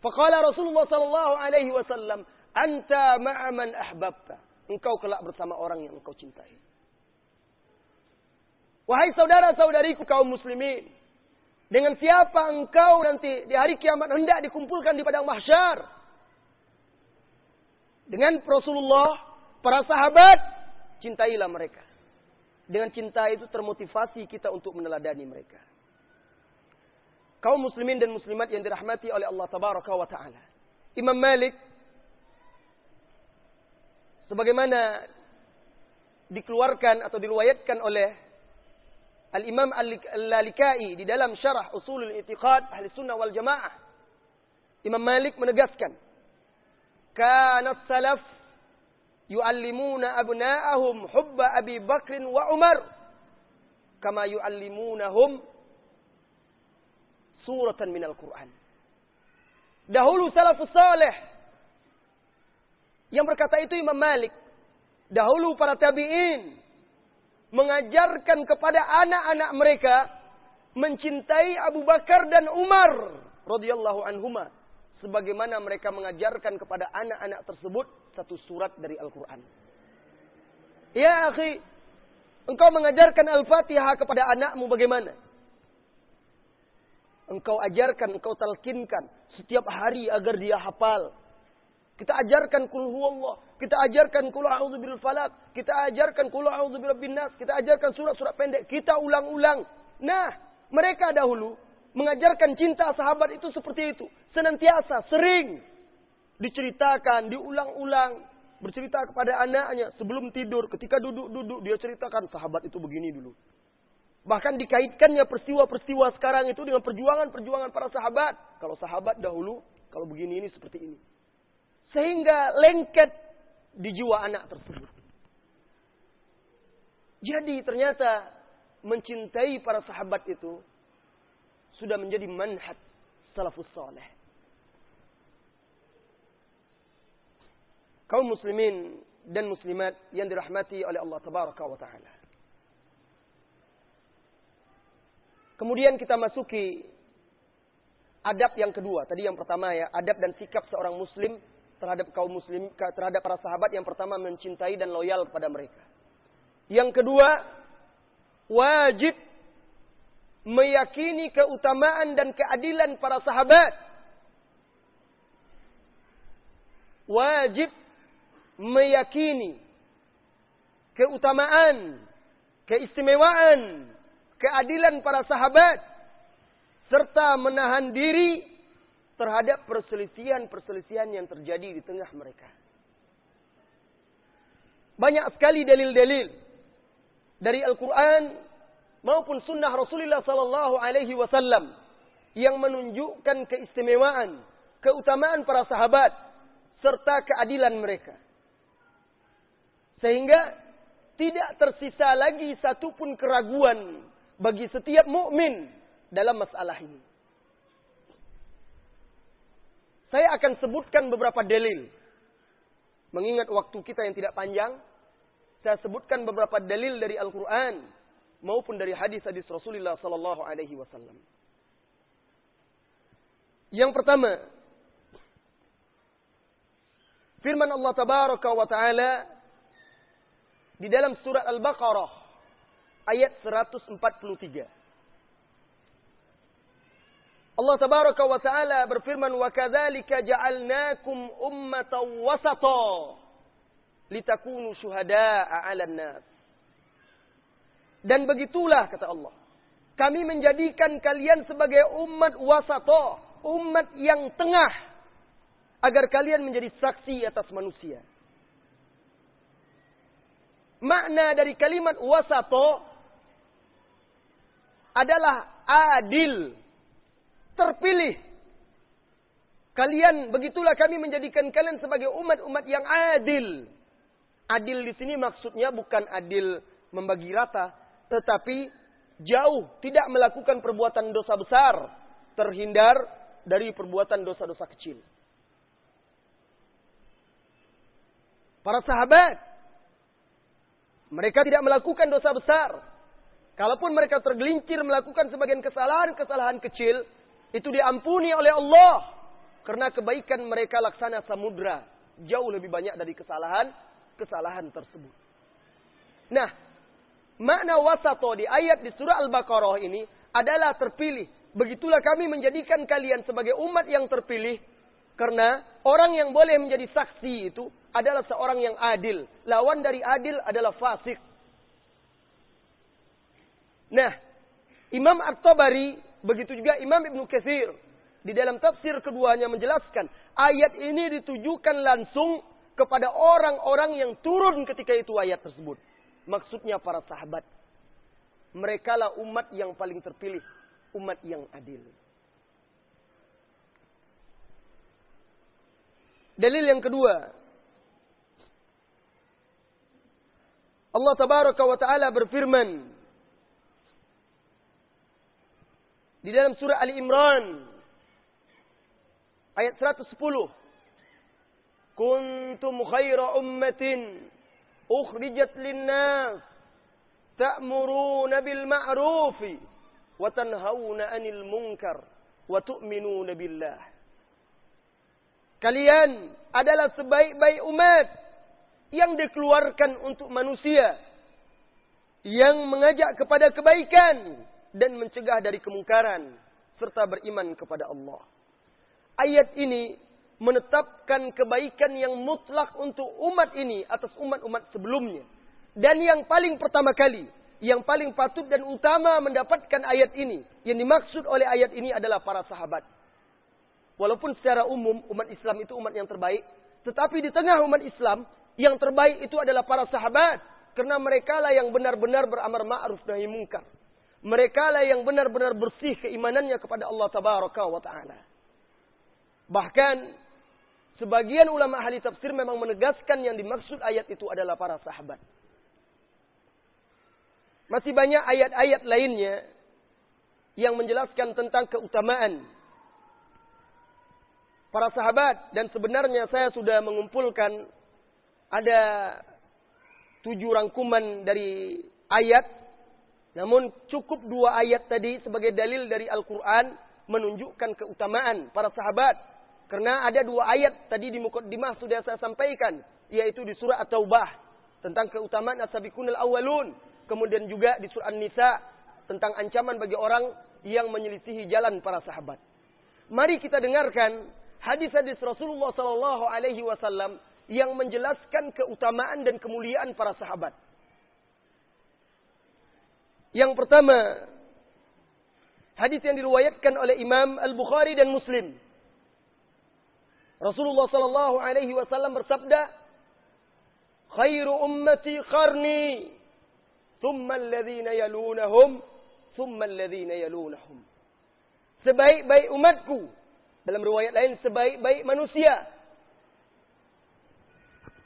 Faqala Rasulullah sallallahu alaihi wasallam, "Anta ma'a man ahbabta." engkau kelak bersama orang yang engkau cintai. Wahai saudara-saudariku kaum muslimin, dengan siapa engkau nanti di hari kiamat hendak dikumpulkan di padang mahsyar? Dengan Rasulullah, para sahabat, cintailah mereka. Dengan cinta itu termotivasi kita untuk meneladani mereka. Kaum muslimin dan muslimat yang dirahmati oleh Allah tabaraka wa taala. Imam Malik sebagaimana dikeluarkan atau diruwayatkan oleh Al-Imam Al-Lalikai di dalam syarah Usulul I'tiqad Ahli Sunnah wal Jamaah Imam Malik menegaskan kana salaf yuallimuna abna'ahum hubba Abi Bakr wa Umar kama yuallimunahum suratan minal Quran Dahulu salafus salih yang berkata itu Imam Malik. Dahulu para tabi'in mengajarkan kepada anak-anak mereka mencintai Abu Bakar dan Umar radhiyallahu anhuma sebagaimana mereka mengajarkan kepada anak-anak tersebut satu surat dari Al-Qur'an. Ya akhi, engkau mengajarkan Al-Fatihah kepada anakmu bagaimana? Engkau ajarkan, engkau talkinkan setiap hari agar dia hafal. Kita ajarkan kul huwallah, kita ajarkan kul a'udzu bil falaq, kita ajarkan kul a'udzu birabbin nas, kita ajarkan surat-surat pendek, kita ulang-ulang. Nah, mereka dahulu mengajarkan cinta sahabat itu seperti itu, senantiasa, sering diceritakan, diulang-ulang, bercerita kepada anaknya sebelum tidur, ketika duduk-duduk dia ceritakan sahabat itu begini dulu. Bahkan dikaitkannya peristiwa-peristiwa sekarang itu dengan perjuangan-perjuangan para sahabat. Kalau sahabat dahulu, kalau begini ini seperti ini. Sehingga lengket di jiwa anak tersebut. Jadi ternyata mencintai para sahabat itu sudah menjadi manhaj salafus saleh. Kaum muslimin dan muslimat yang dirahmati oleh Allah tabaraka wa taala. Kemudian kita masuki adab yang kedua. Tadi yang pertama ya, adab dan sikap seorang muslim terhadap kaum muslim terhadap para sahabat yang pertama mencintai dan loyal kepada mereka. Yang kedua, wajib meyakini keutamaan dan keadilan para sahabat. Wajib meyakini keutamaan, keistimewaan keadilan para sahabat serta menahan diri terhadap perselisihan-perselisihan yang terjadi di tengah mereka. Banyak sekali dalil-dalil dari Al-Quran maupun Sunnah Rasulullah Sallallahu Alaihi Wasallam yang menunjukkan keistimewaan, keutamaan para sahabat serta keadilan mereka. Sehingga tidak tersisa lagi satupun keraguan bagi setiap mukmin dalam masalah ini. Saya akan sebutkan beberapa dalil. Mengingat waktu kita yang tidak panjang, saya sebutkan beberapa dalil dari Al-Qur'an maupun dari hadis-hadis Rasulullah sallallahu alaihi wasallam. Yang pertama, firman Allah tabaraka wa taala di dalam surat Al-Baqarah ayat 143. Allah tabaraka wa taala berfirman wa kadzalika ja'alnakum ummatan wasata litakunu syuhada'a 'alan nas. Dan begitulah kata Allah. Kami menjadikan kalian sebagai umat wasata, umat yang tengah agar kalian menjadi saksi atas manusia. Makna dari kalimat wasato adalah adil, terpilih. Kalian begitulah kami menjadikan kalian sebagai umat-umat yang adil. Adil di sini maksudnya bukan adil membagi rata, tetapi jauh tidak melakukan perbuatan dosa besar, terhindar dari perbuatan dosa-dosa kecil. Para sahabat mereka tidak melakukan dosa besar, Kalaupun mereka tergelincir melakukan sebagian kesalahan-kesalahan kecil, itu diampuni oleh Allah. Karena kebaikan mereka laksana samudra. Jauh lebih banyak dari kesalahan-kesalahan tersebut. Nah, makna wasato di ayat di surah Al-Baqarah ini adalah terpilih. Begitulah kami menjadikan kalian sebagai umat yang terpilih. Karena orang yang boleh menjadi saksi itu adalah seorang yang adil. Lawan dari adil adalah fasik. Nah, Imam At-Tabari, begitu juga Imam Ibnu Katsir di dalam tafsir keduanya menjelaskan ayat ini ditujukan langsung kepada orang-orang yang turun ketika itu ayat tersebut. Maksudnya para sahabat. Mereka lah umat yang paling terpilih, umat yang adil. Dalil yang kedua. Allah tabaraka wa taala berfirman Di dalam surah Ali Imran ayat 110. Kuntum khaira ummatin ukhrijat lin-nas ta'muruna bil ma'ruf wa tanhauna 'anil munkar wa tu'minuna billah. Kalian adalah sebaik-baik umat yang dikeluarkan untuk manusia yang mengajak kepada kebaikan dan mencegah dari kemungkaran serta beriman kepada Allah. Ayat ini menetapkan kebaikan yang mutlak untuk umat ini atas umat-umat sebelumnya. Dan yang paling pertama kali, yang paling patut dan utama mendapatkan ayat ini, yang dimaksud oleh ayat ini adalah para sahabat. Walaupun secara umum umat Islam itu umat yang terbaik, tetapi di tengah umat Islam yang terbaik itu adalah para sahabat, karena mereka lah yang benar-benar beramar ma'ruf nahi mungkar. Mereka lah yang benar-benar bersih keimanannya kepada Allah Tabaraka wa Ta'ala. Bahkan sebagian ulama ahli tafsir memang menegaskan yang dimaksud ayat itu adalah para sahabat. Masih banyak ayat-ayat lainnya yang menjelaskan tentang keutamaan para sahabat dan sebenarnya saya sudah mengumpulkan ada tujuh rangkuman dari ayat namun cukup dua ayat tadi sebagai dalil dari Al-Quran menunjukkan keutamaan para sahabat. Karena ada dua ayat tadi di Mukaddimah sudah saya sampaikan. Yaitu di surah At-Taubah. Tentang keutamaan As-Sabiqunal Awalun. Kemudian juga di surah An-Nisa. Tentang ancaman bagi orang yang menyelisihi jalan para sahabat. Mari kita dengarkan hadis-hadis Rasulullah Wasallam yang menjelaskan keutamaan dan kemuliaan para sahabat. Yang pertama, hadis yang diriwayatkan oleh Imam Al-Bukhari dan Muslim. Rasulullah sallallahu alaihi wasallam bersabda, "Khairu ummati qarni, thumma alladhina yalunahum, thumma alladhina yalunahum." Sebaik-baik umatku, dalam riwayat lain sebaik-baik manusia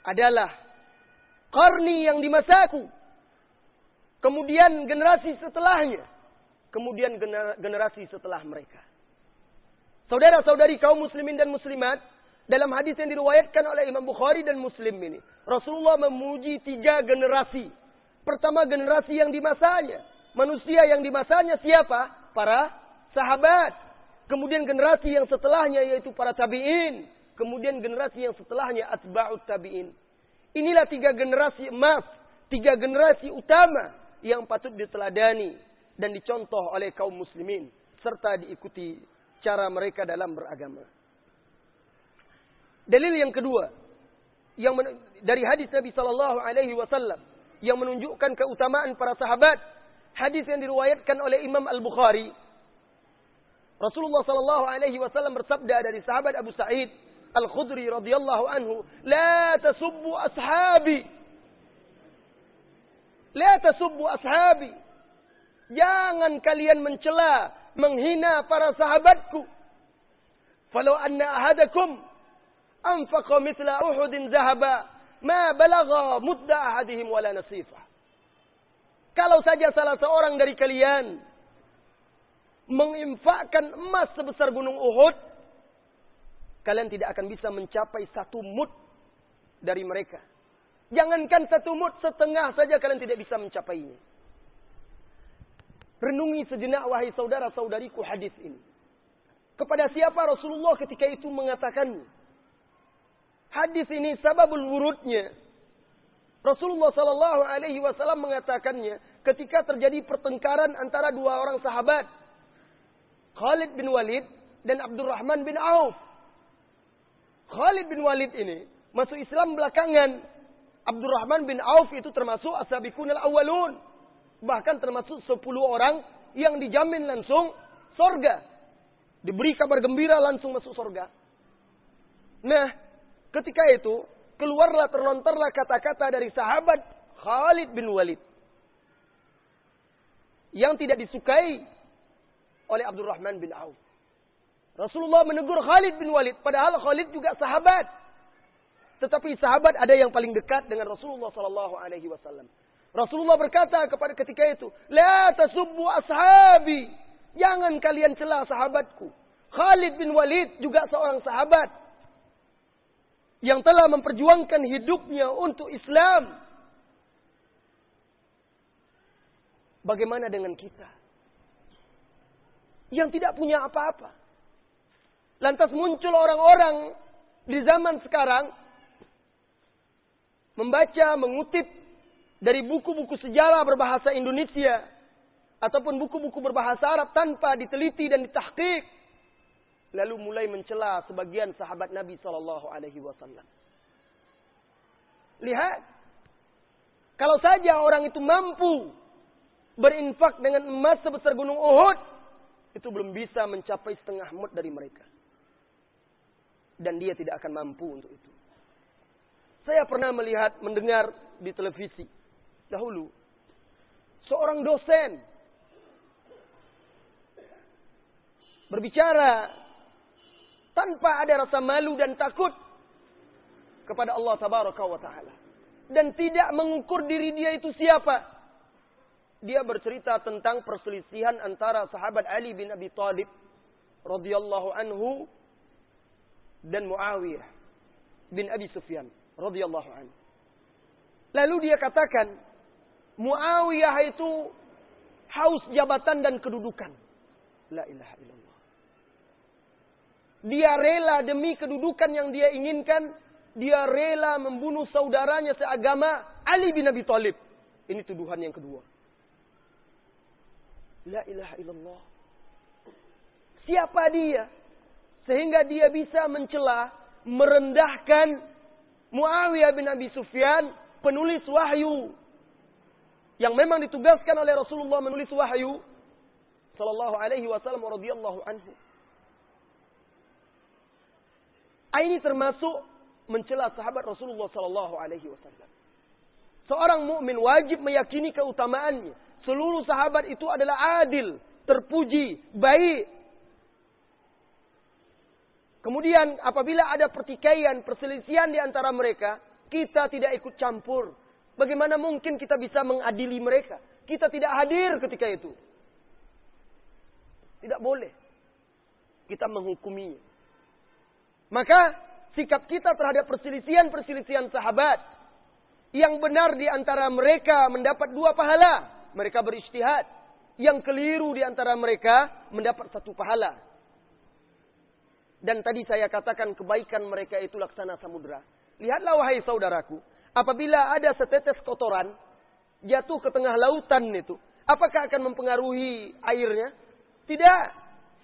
adalah qarni yang di masaku Kemudian generasi setelahnya. Kemudian generasi setelah mereka. Saudara-saudari kaum muslimin dan muslimat. Dalam hadis yang diriwayatkan oleh Imam Bukhari dan Muslim ini. Rasulullah memuji tiga generasi. Pertama generasi yang di masanya. Manusia yang di masanya siapa? Para sahabat. Kemudian generasi yang setelahnya yaitu para tabi'in. Kemudian generasi yang setelahnya atba'ut tabi'in. Inilah tiga generasi emas. Tiga generasi utama yang patut diteladani dan dicontoh oleh kaum muslimin serta diikuti cara mereka dalam beragama. Dalil yang kedua yang dari hadis Nabi sallallahu alaihi wasallam yang menunjukkan keutamaan para sahabat, hadis yang diriwayatkan oleh Imam Al-Bukhari. Rasulullah sallallahu alaihi wasallam bersabda dari sahabat Abu Sa'id Al-Khudri radhiyallahu anhu, "La tasubbu ashabi." La tasubbu ashabi. Jangan kalian mencela, menghina para sahabatku. Falau anna ahadakum anfaqa mithla Uhudin zahaba, ma balagha mudda ahadihim wala nasifah. Kalau saja salah seorang dari kalian menginfakkan emas sebesar gunung Uhud, kalian tidak akan bisa mencapai satu mud dari mereka. Jangankan satu mut setengah saja kalian tidak bisa mencapainya. Renungi sejenak wahai saudara-saudariku hadis ini. Kepada siapa Rasulullah ketika itu mengatakan Hadis ini sababul wurudnya. Rasulullah sallallahu alaihi wasallam mengatakannya ketika terjadi pertengkaran antara dua orang sahabat. Khalid bin Walid dan Abdurrahman bin Auf. Khalid bin Walid ini masuk Islam belakangan Abdurrahman bin Auf itu termasuk asabikun al-awwalun. Bahkan termasuk 10 orang yang dijamin langsung sorga. Diberi kabar gembira langsung masuk sorga. Nah, ketika itu keluarlah terlontarlah kata-kata dari sahabat Khalid bin Walid. Yang tidak disukai oleh Abdurrahman bin Auf. Rasulullah menegur Khalid bin Walid. Padahal Khalid juga sahabat. Tetapi sahabat ada yang paling dekat dengan Rasulullah Sallallahu Alaihi Wasallam. Rasulullah berkata kepada ketika itu, La tasubbu ashabi. Jangan kalian celah sahabatku. Khalid bin Walid juga seorang sahabat. Yang telah memperjuangkan hidupnya untuk Islam. Bagaimana dengan kita? Yang tidak punya apa-apa. Lantas muncul orang-orang di zaman sekarang membaca, mengutip dari buku-buku sejarah berbahasa Indonesia ataupun buku-buku berbahasa Arab tanpa diteliti dan ditahqiq lalu mulai mencela sebagian sahabat Nabi sallallahu alaihi wasallam. Lihat kalau saja orang itu mampu berinfak dengan emas sebesar gunung Uhud, itu belum bisa mencapai setengah mut dari mereka. Dan dia tidak akan mampu untuk itu. Saya pernah melihat, mendengar di televisi. Dahulu seorang dosen berbicara tanpa ada rasa malu dan takut kepada Allah tabaraka wa taala. Dan tidak mengukur diri dia itu siapa. Dia bercerita tentang perselisihan antara sahabat Ali bin Abi Thalib radhiyallahu anhu dan Muawiyah bin Abi Sufyan radhiyallahu anhu. Lalu dia katakan, Muawiyah itu haus jabatan dan kedudukan. La ilaha illallah. Dia rela demi kedudukan yang dia inginkan, dia rela membunuh saudaranya seagama Ali bin Abi Thalib. Ini tuduhan yang kedua. La ilaha illallah. Siapa dia? Sehingga dia bisa mencela, merendahkan Muawiyah bin Abi Sufyan, penulis wahyu. Yang memang ditugaskan oleh Rasulullah menulis wahyu. Sallallahu alaihi wasallam radhiyallahu anhu. Ini termasuk mencela sahabat Rasulullah sallallahu alaihi wasallam. Seorang mukmin wajib meyakini keutamaannya. Seluruh sahabat itu adalah adil, terpuji, baik, Kemudian apabila ada pertikaian, perselisihan di antara mereka, kita tidak ikut campur. Bagaimana mungkin kita bisa mengadili mereka? Kita tidak hadir ketika itu. Tidak boleh. Kita menghukuminya. Maka sikap kita terhadap perselisihan-perselisihan sahabat yang benar di antara mereka mendapat dua pahala. Mereka beristihad. Yang keliru di antara mereka mendapat satu pahala. Dan tadi saya katakan kebaikan mereka itu laksana samudra. Lihatlah wahai saudaraku. Apabila ada setetes kotoran jatuh ke tengah lautan itu. Apakah akan mempengaruhi airnya? Tidak.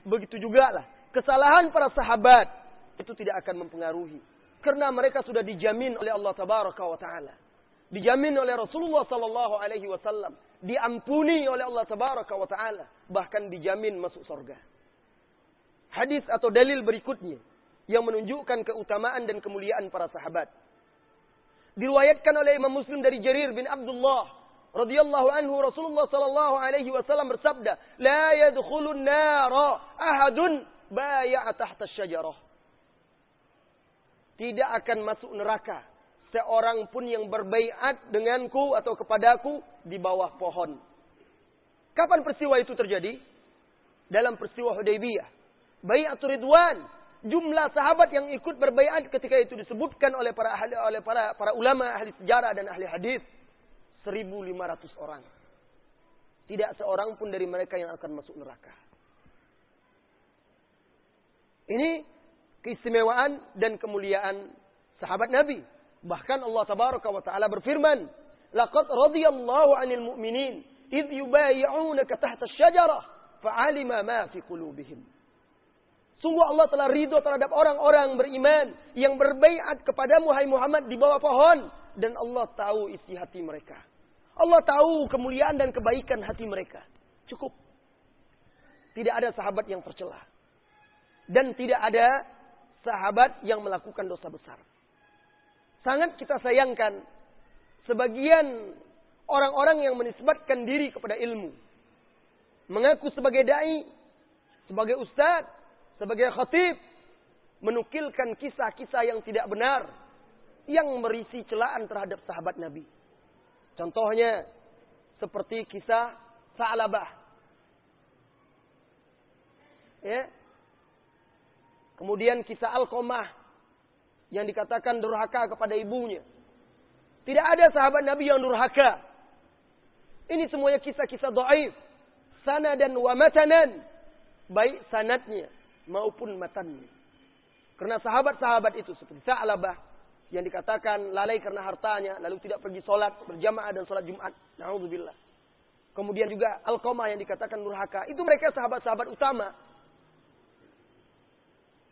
Begitu juga lah. Kesalahan para sahabat itu tidak akan mempengaruhi. Karena mereka sudah dijamin oleh Allah Tabaraka wa Ta'ala. Dijamin oleh Rasulullah Sallallahu Alaihi Wasallam. Diampuni oleh Allah Tabaraka wa Ta'ala. Bahkan dijamin masuk surga hadis atau dalil berikutnya yang menunjukkan keutamaan dan kemuliaan para sahabat. Diriwayatkan oleh Imam Muslim dari Jarir bin Abdullah radhiyallahu anhu Rasulullah sallallahu alaihi wasallam bersabda, "La yadkhulun nara ahadun bay'a tahta syajarah." Tidak akan masuk neraka seorang pun yang berbaiat denganku atau kepadaku di bawah pohon. Kapan peristiwa itu terjadi? Dalam peristiwa Hudaybiyah Bayatul Ridwan. Jumlah sahabat yang ikut berbaiat ketika itu disebutkan oleh para ahli, oleh para para ulama ahli sejarah dan ahli hadis 1500 orang. Tidak seorang pun dari mereka yang akan masuk neraka. Ini keistimewaan dan kemuliaan sahabat Nabi. Bahkan Allah tabaraka wa taala berfirman, "Laqad radiyallahu 'anil mu'minin idh yubayyi'unaka tahta asy-syajarah fa'alima ma fi qulubihim." Sungguh Allah telah ridho terhadap orang-orang beriman yang berbaiat kepada Hai Muhammad di bawah pohon. Dan Allah tahu isi hati mereka. Allah tahu kemuliaan dan kebaikan hati mereka. Cukup. Tidak ada sahabat yang tercela. Dan tidak ada sahabat yang melakukan dosa besar. Sangat kita sayangkan sebagian orang-orang yang menisbatkan diri kepada ilmu. Mengaku sebagai da'i, sebagai ustadz, sebagai khatib menukilkan kisah-kisah yang tidak benar yang berisi celaan terhadap sahabat Nabi. Contohnya seperti kisah Sa'labah. Ya. Kemudian kisah Al-Qamah yang dikatakan durhaka kepada ibunya. Tidak ada sahabat Nabi yang durhaka. Ini semuanya kisah-kisah doaif. Sana dan wa matanan. Baik sanatnya maupun matannya. Karena sahabat-sahabat itu seperti Sa'labah yang dikatakan lalai karena hartanya lalu tidak pergi sholat berjamaah dan sholat Jumat. Nauzubillah. Kemudian juga Al-Qamah yang dikatakan nurhaka. Itu mereka sahabat-sahabat utama.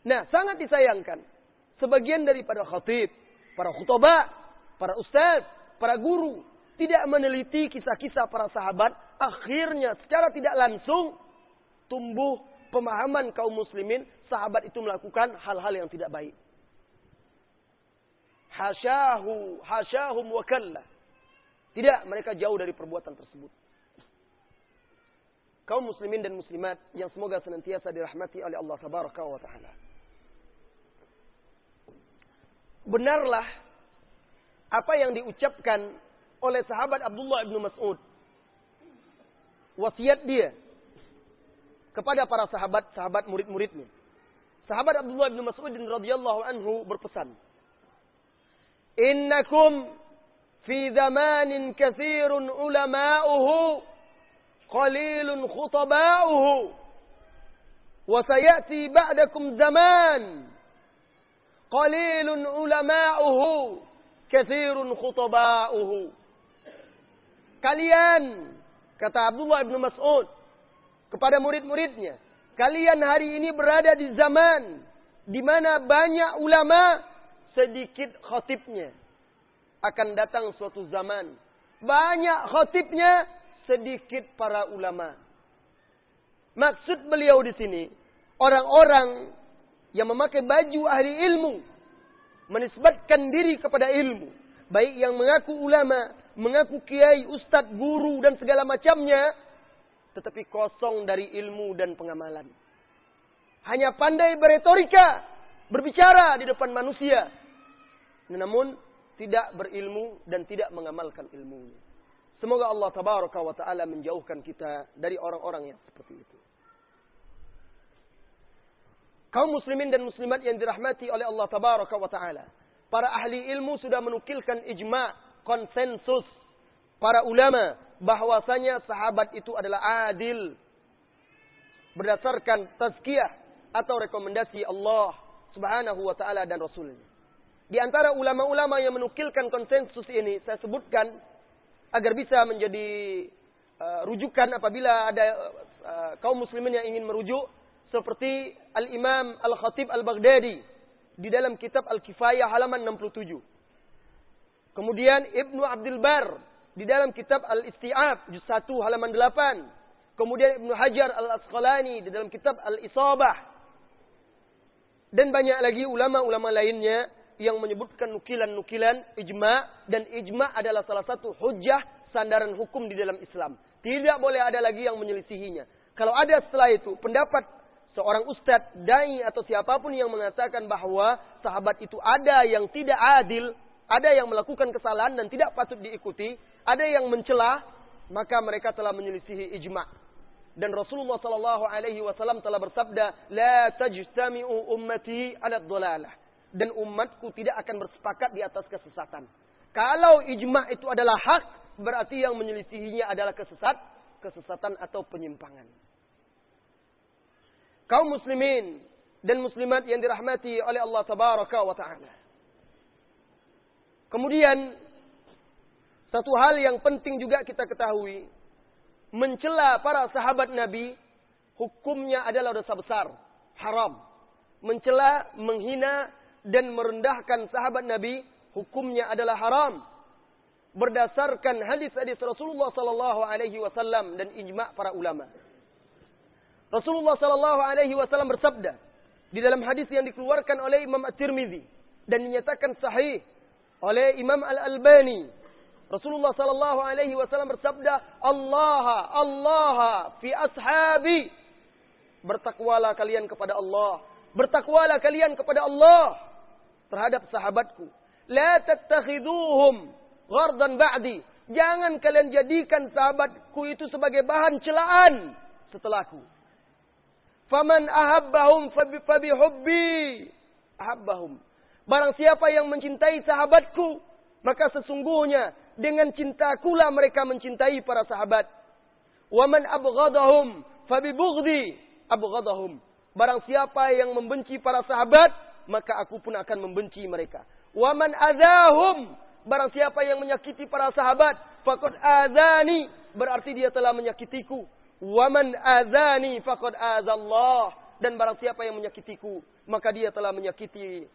Nah, sangat disayangkan. Sebagian daripada khatib, para khutbah, para ustaz, para guru. Tidak meneliti kisah-kisah para sahabat. Akhirnya secara tidak langsung tumbuh pemahaman kaum muslimin, sahabat itu melakukan hal-hal yang tidak baik. Hasyahu, hasyahum wa kalla. Tidak, mereka jauh dari perbuatan tersebut. kaum muslimin dan muslimat yang semoga senantiasa dirahmati oleh Allah tabaraka wa taala. Benarlah apa yang diucapkan oleh sahabat Abdullah bin Mas'ud. Wasiat dia kepada para sahabat-sahabat murid-muridnya. Sahabat Abdullah bin Mas'ud radhiyallahu anhu berpesan, "Innakum fi zamanin katsirun ulama'uhu qalilun khutaba'uhu wa sayati ba'dakum zaman qalilun ulama'uhu katsirun khutaba'uhu." Kalian kata Abdullah bin Mas'ud kepada murid-muridnya, kalian hari ini berada di zaman di mana banyak ulama sedikit khotibnya. Akan datang suatu zaman banyak khotibnya sedikit para ulama. Maksud beliau di sini orang-orang yang memakai baju ahli ilmu menisbatkan diri kepada ilmu, baik yang mengaku ulama, mengaku kiai, ustadz, guru dan segala macamnya tetapi kosong dari ilmu dan pengamalan. Hanya pandai beretorika, berbicara di depan manusia. Namun tidak berilmu dan tidak mengamalkan ilmunya. Semoga Allah tabaraka wa taala menjauhkan kita dari orang-orang yang seperti itu. Kaum muslimin dan muslimat yang dirahmati oleh Allah tabaraka wa taala. Para ahli ilmu sudah menukilkan ijma, konsensus para ulama bahwasanya sahabat itu adalah adil berdasarkan tazkiyah atau rekomendasi Allah Subhanahu wa taala dan rasulnya. Di antara ulama-ulama yang menukilkan konsensus ini saya sebutkan agar bisa menjadi uh, rujukan apabila ada uh, kaum muslimin yang ingin merujuk seperti Al-Imam Al-Khatib Al-Baghdadi di dalam kitab Al-Kifayah halaman 67. Kemudian Ibnu Abdul Bar di dalam kitab Al-Isti'ab juz 1 halaman 8. Kemudian Ibnu Hajar Al-Asqalani di dalam kitab Al-Isabah. Dan banyak lagi ulama-ulama lainnya yang menyebutkan nukilan-nukilan ijma dan ijma adalah salah satu hujah sandaran hukum di dalam Islam. Tidak boleh ada lagi yang menyelisihinya. Kalau ada setelah itu pendapat seorang ustadz, dai atau siapa pun yang mengatakan bahwa sahabat itu ada yang tidak adil, ada yang melakukan kesalahan dan tidak patut diikuti, ada yang mencela, maka mereka telah menyelisihi ijma. Dan Rasulullah sallallahu alaihi wasallam telah bersabda, "La tajtami'u ummati 'ala dhalalah." Dan umatku tidak akan bersepakat di atas kesesatan. Kalau ijma itu adalah hak, berarti yang menyelisihinya adalah kesesat, kesesatan atau penyimpangan. Kaum muslimin dan muslimat yang dirahmati oleh Allah tabaraka wa taala. Kemudian satu hal yang penting juga kita ketahui, mencela para sahabat Nabi hukumnya adalah dosa besar, haram. Mencela, menghina dan merendahkan sahabat Nabi hukumnya adalah haram. Berdasarkan hadis-hadis Rasulullah sallallahu alaihi wasallam dan ijma' para ulama. Rasulullah sallallahu alaihi wasallam bersabda di dalam hadis yang dikeluarkan oleh Imam At-Tirmizi dan dinyatakan sahih oleh Imam Al-Albani Rasulullah sallallahu alaihi wasallam bersabda, "Allah, Allah fi ashabi." Bertakwalah kalian kepada Allah. Bertakwalah kalian kepada Allah terhadap sahabatku. La tattakhiduhum ghardan ba'di. Jangan kalian jadikan sahabatku itu sebagai bahan celaan setelahku. Faman ahabbahum fabi hubbi ahabbahum. Barang siapa yang mencintai sahabatku, maka sesungguhnya dengan cintakulah mereka mencintai para sahabat. Waman abghadahum fabi bughdi abghadahum. Barang siapa yang membenci para sahabat, maka aku pun akan membenci mereka. Waman adahum barang siapa yang menyakiti para sahabat, faqad azani berarti dia telah menyakitiku. Waman azani faqad azallah dan barang siapa yang menyakitiku, maka dia telah menyakiti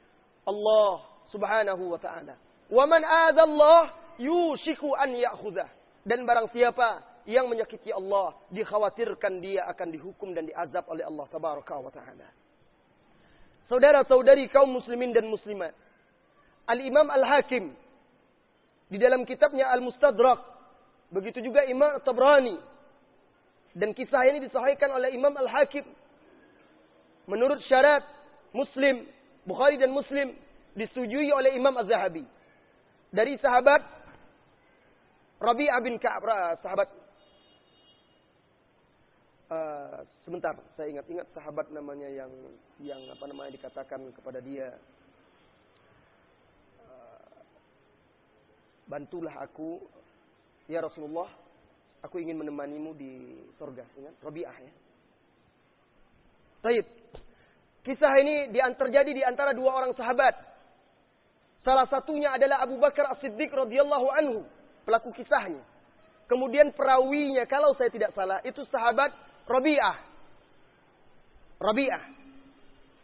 Allah Subhanahu wa taala. Waman adallah yushiku an ya'khudhah. Dan barang siapa yang menyakiti Allah, dikhawatirkan dia akan dihukum dan diazab oleh Allah tabaraka wa taala. Saudara-saudari kaum muslimin dan muslimat. Al-Imam Al-Hakim di dalam kitabnya Al-Mustadrak, begitu juga Imam Tabrani Dan kisah ini disahihkan oleh Imam Al-Hakim. Menurut syarat Muslim, Bukhari dan Muslim disetujui oleh Imam Az-Zahabi. Dari sahabat Rabi'ah bin Ka'ab, sahabat uh, sebentar, saya ingat-ingat sahabat namanya yang yang apa namanya dikatakan kepada dia uh, bantulah aku ya Rasulullah Aku ingin menemanimu di surga. Ingat, Rabi'ah ya. Baik. Kisah ini terjadi di antara dua orang sahabat. Salah satunya adalah Abu Bakar As-Siddiq radhiyallahu anhu, pelaku kisahnya. Kemudian perawinya kalau saya tidak salah itu sahabat Rabi'ah. Rabi'ah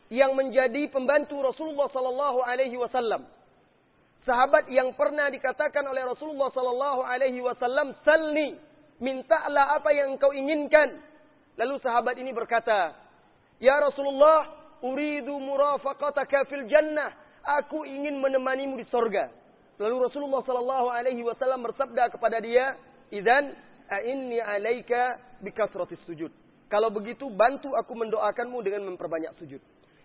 yang menjadi pembantu Rasulullah sallallahu alaihi wasallam. Sahabat yang pernah dikatakan oleh Rasulullah sallallahu alaihi wasallam, "Salni mintalah apa yang engkau inginkan. Lalu sahabat ini berkata, Ya Rasulullah, uridu murafaqataka fil jannah. Aku ingin menemanimu di sorga. Lalu Rasulullah sallallahu alaihi wasallam bersabda kepada dia, "Idzan a'inni 'alaika bikasratis sujud." Kalau begitu bantu aku mendoakanmu dengan memperbanyak sujud.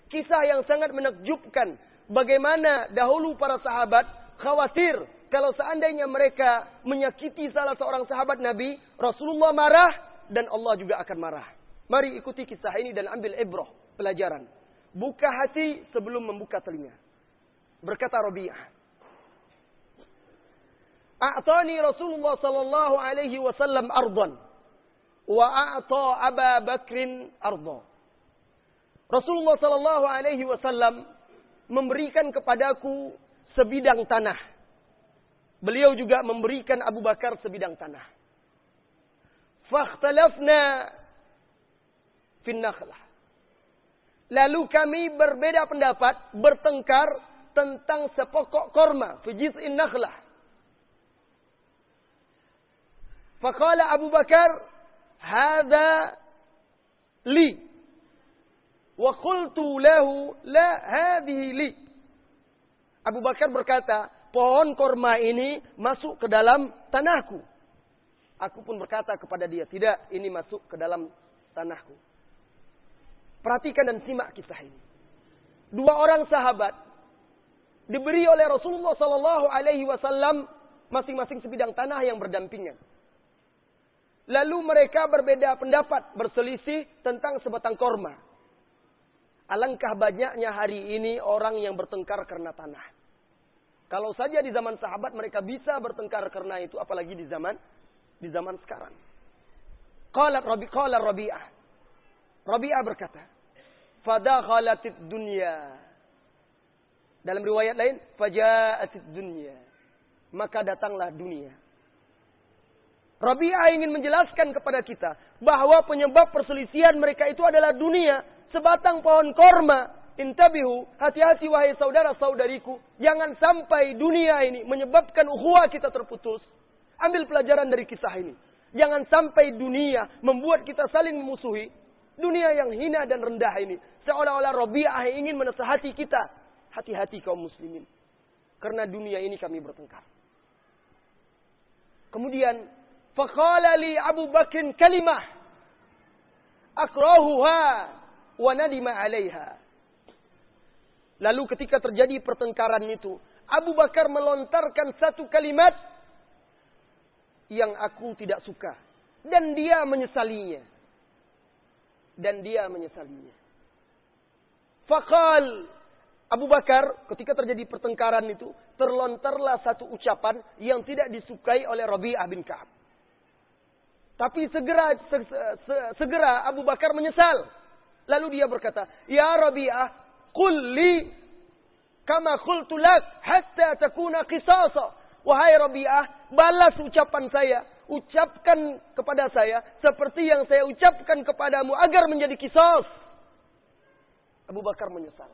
Kisah yang sangat menakjubkan bagaimana dahulu para sahabat khawatir kalau seandainya mereka menyakiti salah seorang sahabat Nabi, Rasulullah marah dan Allah juga akan marah. Mari ikuti kisah ini dan ambil ibroh, pelajaran. Buka hati sebelum membuka telinga. Berkata Rabi'ah. A'tani Rasulullah sallallahu alaihi wasallam ardan wa a'ta Aba Bakrin ardan. Rasulullah sallallahu alaihi wasallam memberikan kepadaku sebidang tanah Beliau juga memberikan Abu Bakar sebidang tanah. Fakhtalafna fin nakhlah. Lalu kami berbeda pendapat, bertengkar tentang sepokok korma, fijiz'in nakhlah. Faqala Abu Bakar, "Hadza li." Wa qultu lahu, "La, hadhihi li." Abu Bakar berkata, pohon korma ini masuk ke dalam tanahku. Aku pun berkata kepada dia, tidak, ini masuk ke dalam tanahku. Perhatikan dan simak kisah ini. Dua orang sahabat diberi oleh Rasulullah Sallallahu Alaihi Wasallam masing-masing sebidang tanah yang berdampingan. Lalu mereka berbeda pendapat, berselisih tentang sebatang korma. Alangkah banyaknya hari ini orang yang bertengkar karena tanah. Kalau saja di zaman sahabat mereka bisa bertengkar karena itu, apalagi di zaman di zaman sekarang. Qala Rabi qala Rabi'ah. Rabi'ah berkata, "Fadakhalatid dunya." Dalam riwayat lain, "Faja'atid dunya." Maka datanglah dunia. Rabi'ah ingin menjelaskan kepada kita bahwa penyebab perselisihan mereka itu adalah dunia, sebatang pohon korma Intabihu, hati-hati wahai saudara-saudariku. Jangan sampai dunia ini menyebabkan ukhuwah kita terputus. Ambil pelajaran dari kisah ini. Jangan sampai dunia membuat kita saling memusuhi. Dunia yang hina dan rendah ini. Seolah-olah Rabi'ah ingin menasehati kita. Hati-hati kaum muslimin. Karena dunia ini kami bertengkar. Kemudian, Fakala li Abu Bakr kalimah. Akrahuha wa nadima alaiha. Lalu ketika terjadi pertengkaran itu, Abu Bakar melontarkan satu kalimat yang aku tidak suka. Dan dia menyesalinya. Dan dia menyesalinya. Fakal Abu Bakar ketika terjadi pertengkaran itu terlontarlah satu ucapan yang tidak disukai oleh Rabi'ah bin Ka'ab. Tapi segera se, se, segera Abu Bakar menyesal. Lalu dia berkata, "Ya Rabi'ah, Qul li kama qultu lak hatta takuna qisasa. Wahai Rabi'ah, balas ucapan saya. Ucapkan kepada saya seperti yang saya ucapkan kepadamu agar menjadi kisas. Abu Bakar menyesal.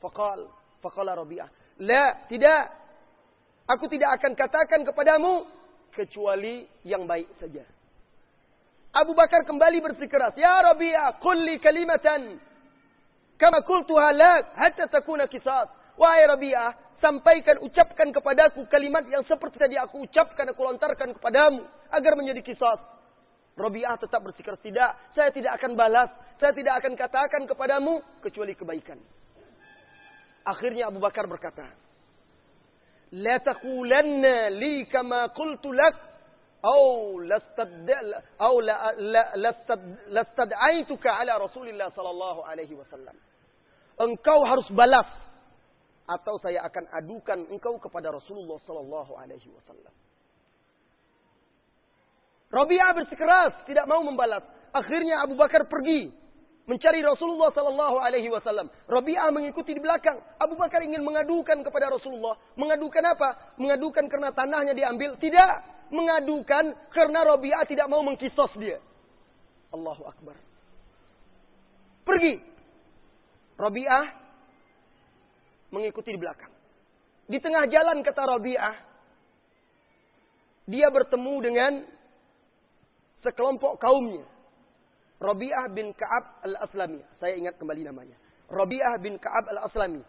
Faqal, faqala Rabi'ah. La, tidak. Aku tidak akan katakan kepadamu kecuali yang baik saja. Abu Bakar kembali bersikeras. Ya Rabi'ah, kulli kalimatan Kama kultuha lak hatta takuna kisas. Wahai Rabi'ah, sampaikan, ucapkan kepadaku kalimat yang seperti tadi aku ucapkan, aku lontarkan kepadamu. Agar menjadi kisas. Robi'ah tetap bersikeras tidak. Saya tidak akan balas. Saya tidak akan katakan kepadamu kecuali kebaikan. Akhirnya Abu Bakar berkata, La taqulanna li kama qultu lak au lastad'aituka ala Rasulillah sallallahu alaihi wasallam. Engkau harus balas atau saya akan adukan engkau kepada Rasulullah sallallahu alaihi wasallam. Rabi'ah bersikeras tidak mau membalas. Akhirnya Abu Bakar pergi mencari Rasulullah sallallahu alaihi wasallam. Rabi'ah mengikuti di belakang. Abu Bakar ingin mengadukan kepada Rasulullah. Mengadukan apa? Mengadukan karena tanahnya diambil? Tidak. Mengadukan karena Rabi'ah tidak mau mengkisos dia. Allahu Akbar. Pergi. Rabi'ah mengikuti di belakang. Di tengah jalan kata Rabi'ah, dia bertemu dengan sekelompok kaumnya. Rabi'ah bin Ka'ab al-Aslami. Saya ingat kembali namanya. Rabi'ah bin Ka'ab al-Aslami.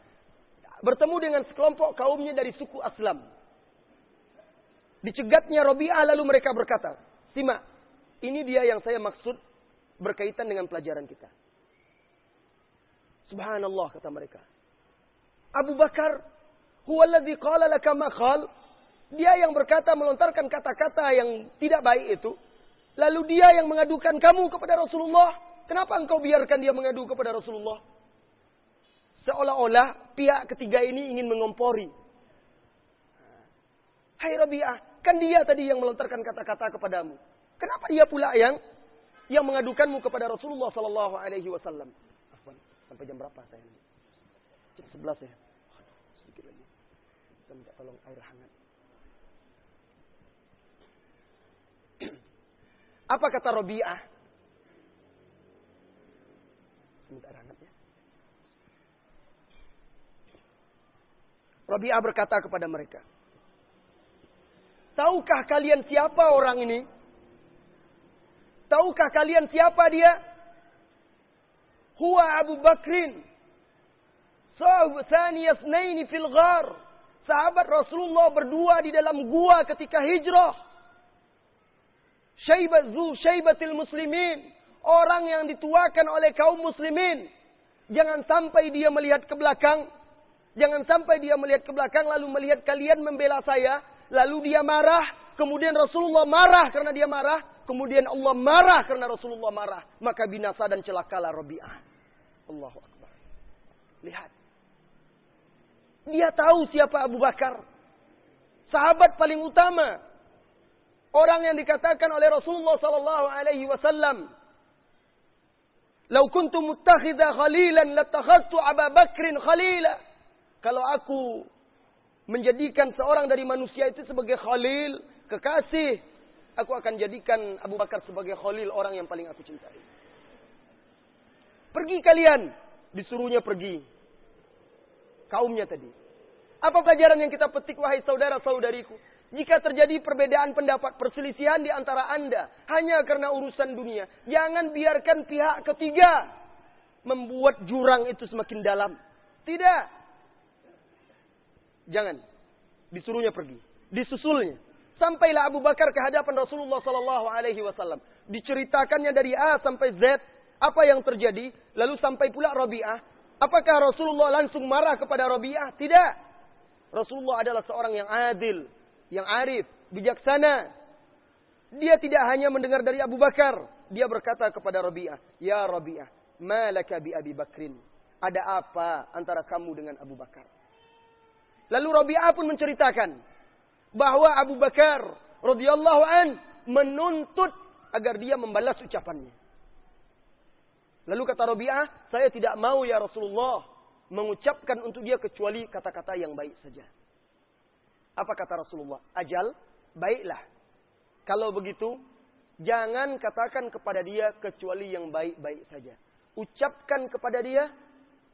Bertemu dengan sekelompok kaumnya dari suku Aslam. Dicegatnya Rabi'ah lalu mereka berkata, Sima, ini dia yang saya maksud berkaitan dengan pelajaran kita. Subhanallah kata mereka. Abu Bakar, huwaladzi qala laka ma Dia yang berkata melontarkan kata-kata yang tidak baik itu. Lalu dia yang mengadukan kamu kepada Rasulullah. Kenapa engkau biarkan dia mengadu kepada Rasulullah? Seolah-olah pihak ketiga ini ingin mengompori. Hai Rabi'ah, kan dia tadi yang melontarkan kata-kata kepadamu. Kenapa dia pula yang yang mengadukanmu kepada Rasulullah Sallallahu Alaihi Wasallam? Sampai jam berapa saya? Jam sebelas ya. Sedikit lagi. Saya minta tolong air hangat. Apa kata Robi'ah? Ya. Robi'ah berkata kepada mereka. Tahukah kalian siapa orang ini? Tahukah kalian siapa dia? Huwa Abu Bakrin. Saniyasnaini fil ghar. Sahabat Rasulullah berdua di dalam gua ketika hijrah. Syaibat zu syaibatil muslimin. Orang yang dituakan oleh kaum muslimin. Jangan sampai dia melihat ke belakang. Jangan sampai dia melihat ke belakang lalu melihat kalian membela saya. Lalu dia marah. Kemudian Rasulullah marah karena dia marah. Kemudian Allah marah karena Rasulullah marah. Maka binasa dan celakalah Rabi'ah. Allahu Akbar. Lihat. Dia tahu siapa Abu Bakar. Sahabat paling utama Orang yang dikatakan oleh Rasulullah sallallahu alaihi wasallam, "Lau kuntu muttakhidha khalilan latakhadtu Abu Bakrin khalila." Kalau aku menjadikan seorang dari manusia itu sebagai khalil, kekasih, aku akan jadikan Abu Bakar sebagai khalil orang yang paling aku cintai. Pergi kalian, disuruhnya pergi. Kaumnya tadi. Apa pelajaran yang kita petik wahai saudara-saudariku? Jika terjadi perbedaan pendapat, perselisihan di antara Anda hanya karena urusan dunia, jangan biarkan pihak ketiga membuat jurang itu semakin dalam. Tidak. Jangan. Disuruhnya pergi. Disusulnya. Sampailah Abu Bakar ke hadapan Rasulullah Sallallahu Alaihi Wasallam. Diceritakannya dari A sampai Z apa yang terjadi. Lalu sampai pula Rabi'ah. Apakah Rasulullah langsung marah kepada Rabi'ah? Tidak. Rasulullah adalah seorang yang adil, yang arif, bijaksana. Dia tidak hanya mendengar dari Abu Bakar. Dia berkata kepada Rabi'ah, Ya Rabi'ah, malaka bi Abi Bakrin. Ada apa antara kamu dengan Abu Bakar? Lalu Rabi'ah pun menceritakan bahwa Abu Bakar radhiyallahu an menuntut agar dia membalas ucapannya. Lalu kata Rabi'ah, saya tidak mau ya Rasulullah mengucapkan untuk dia kecuali kata-kata yang baik saja. Apa kata Rasulullah? Ajal, baiklah. Kalau begitu, jangan katakan kepada dia kecuali yang baik-baik saja. Ucapkan kepada dia,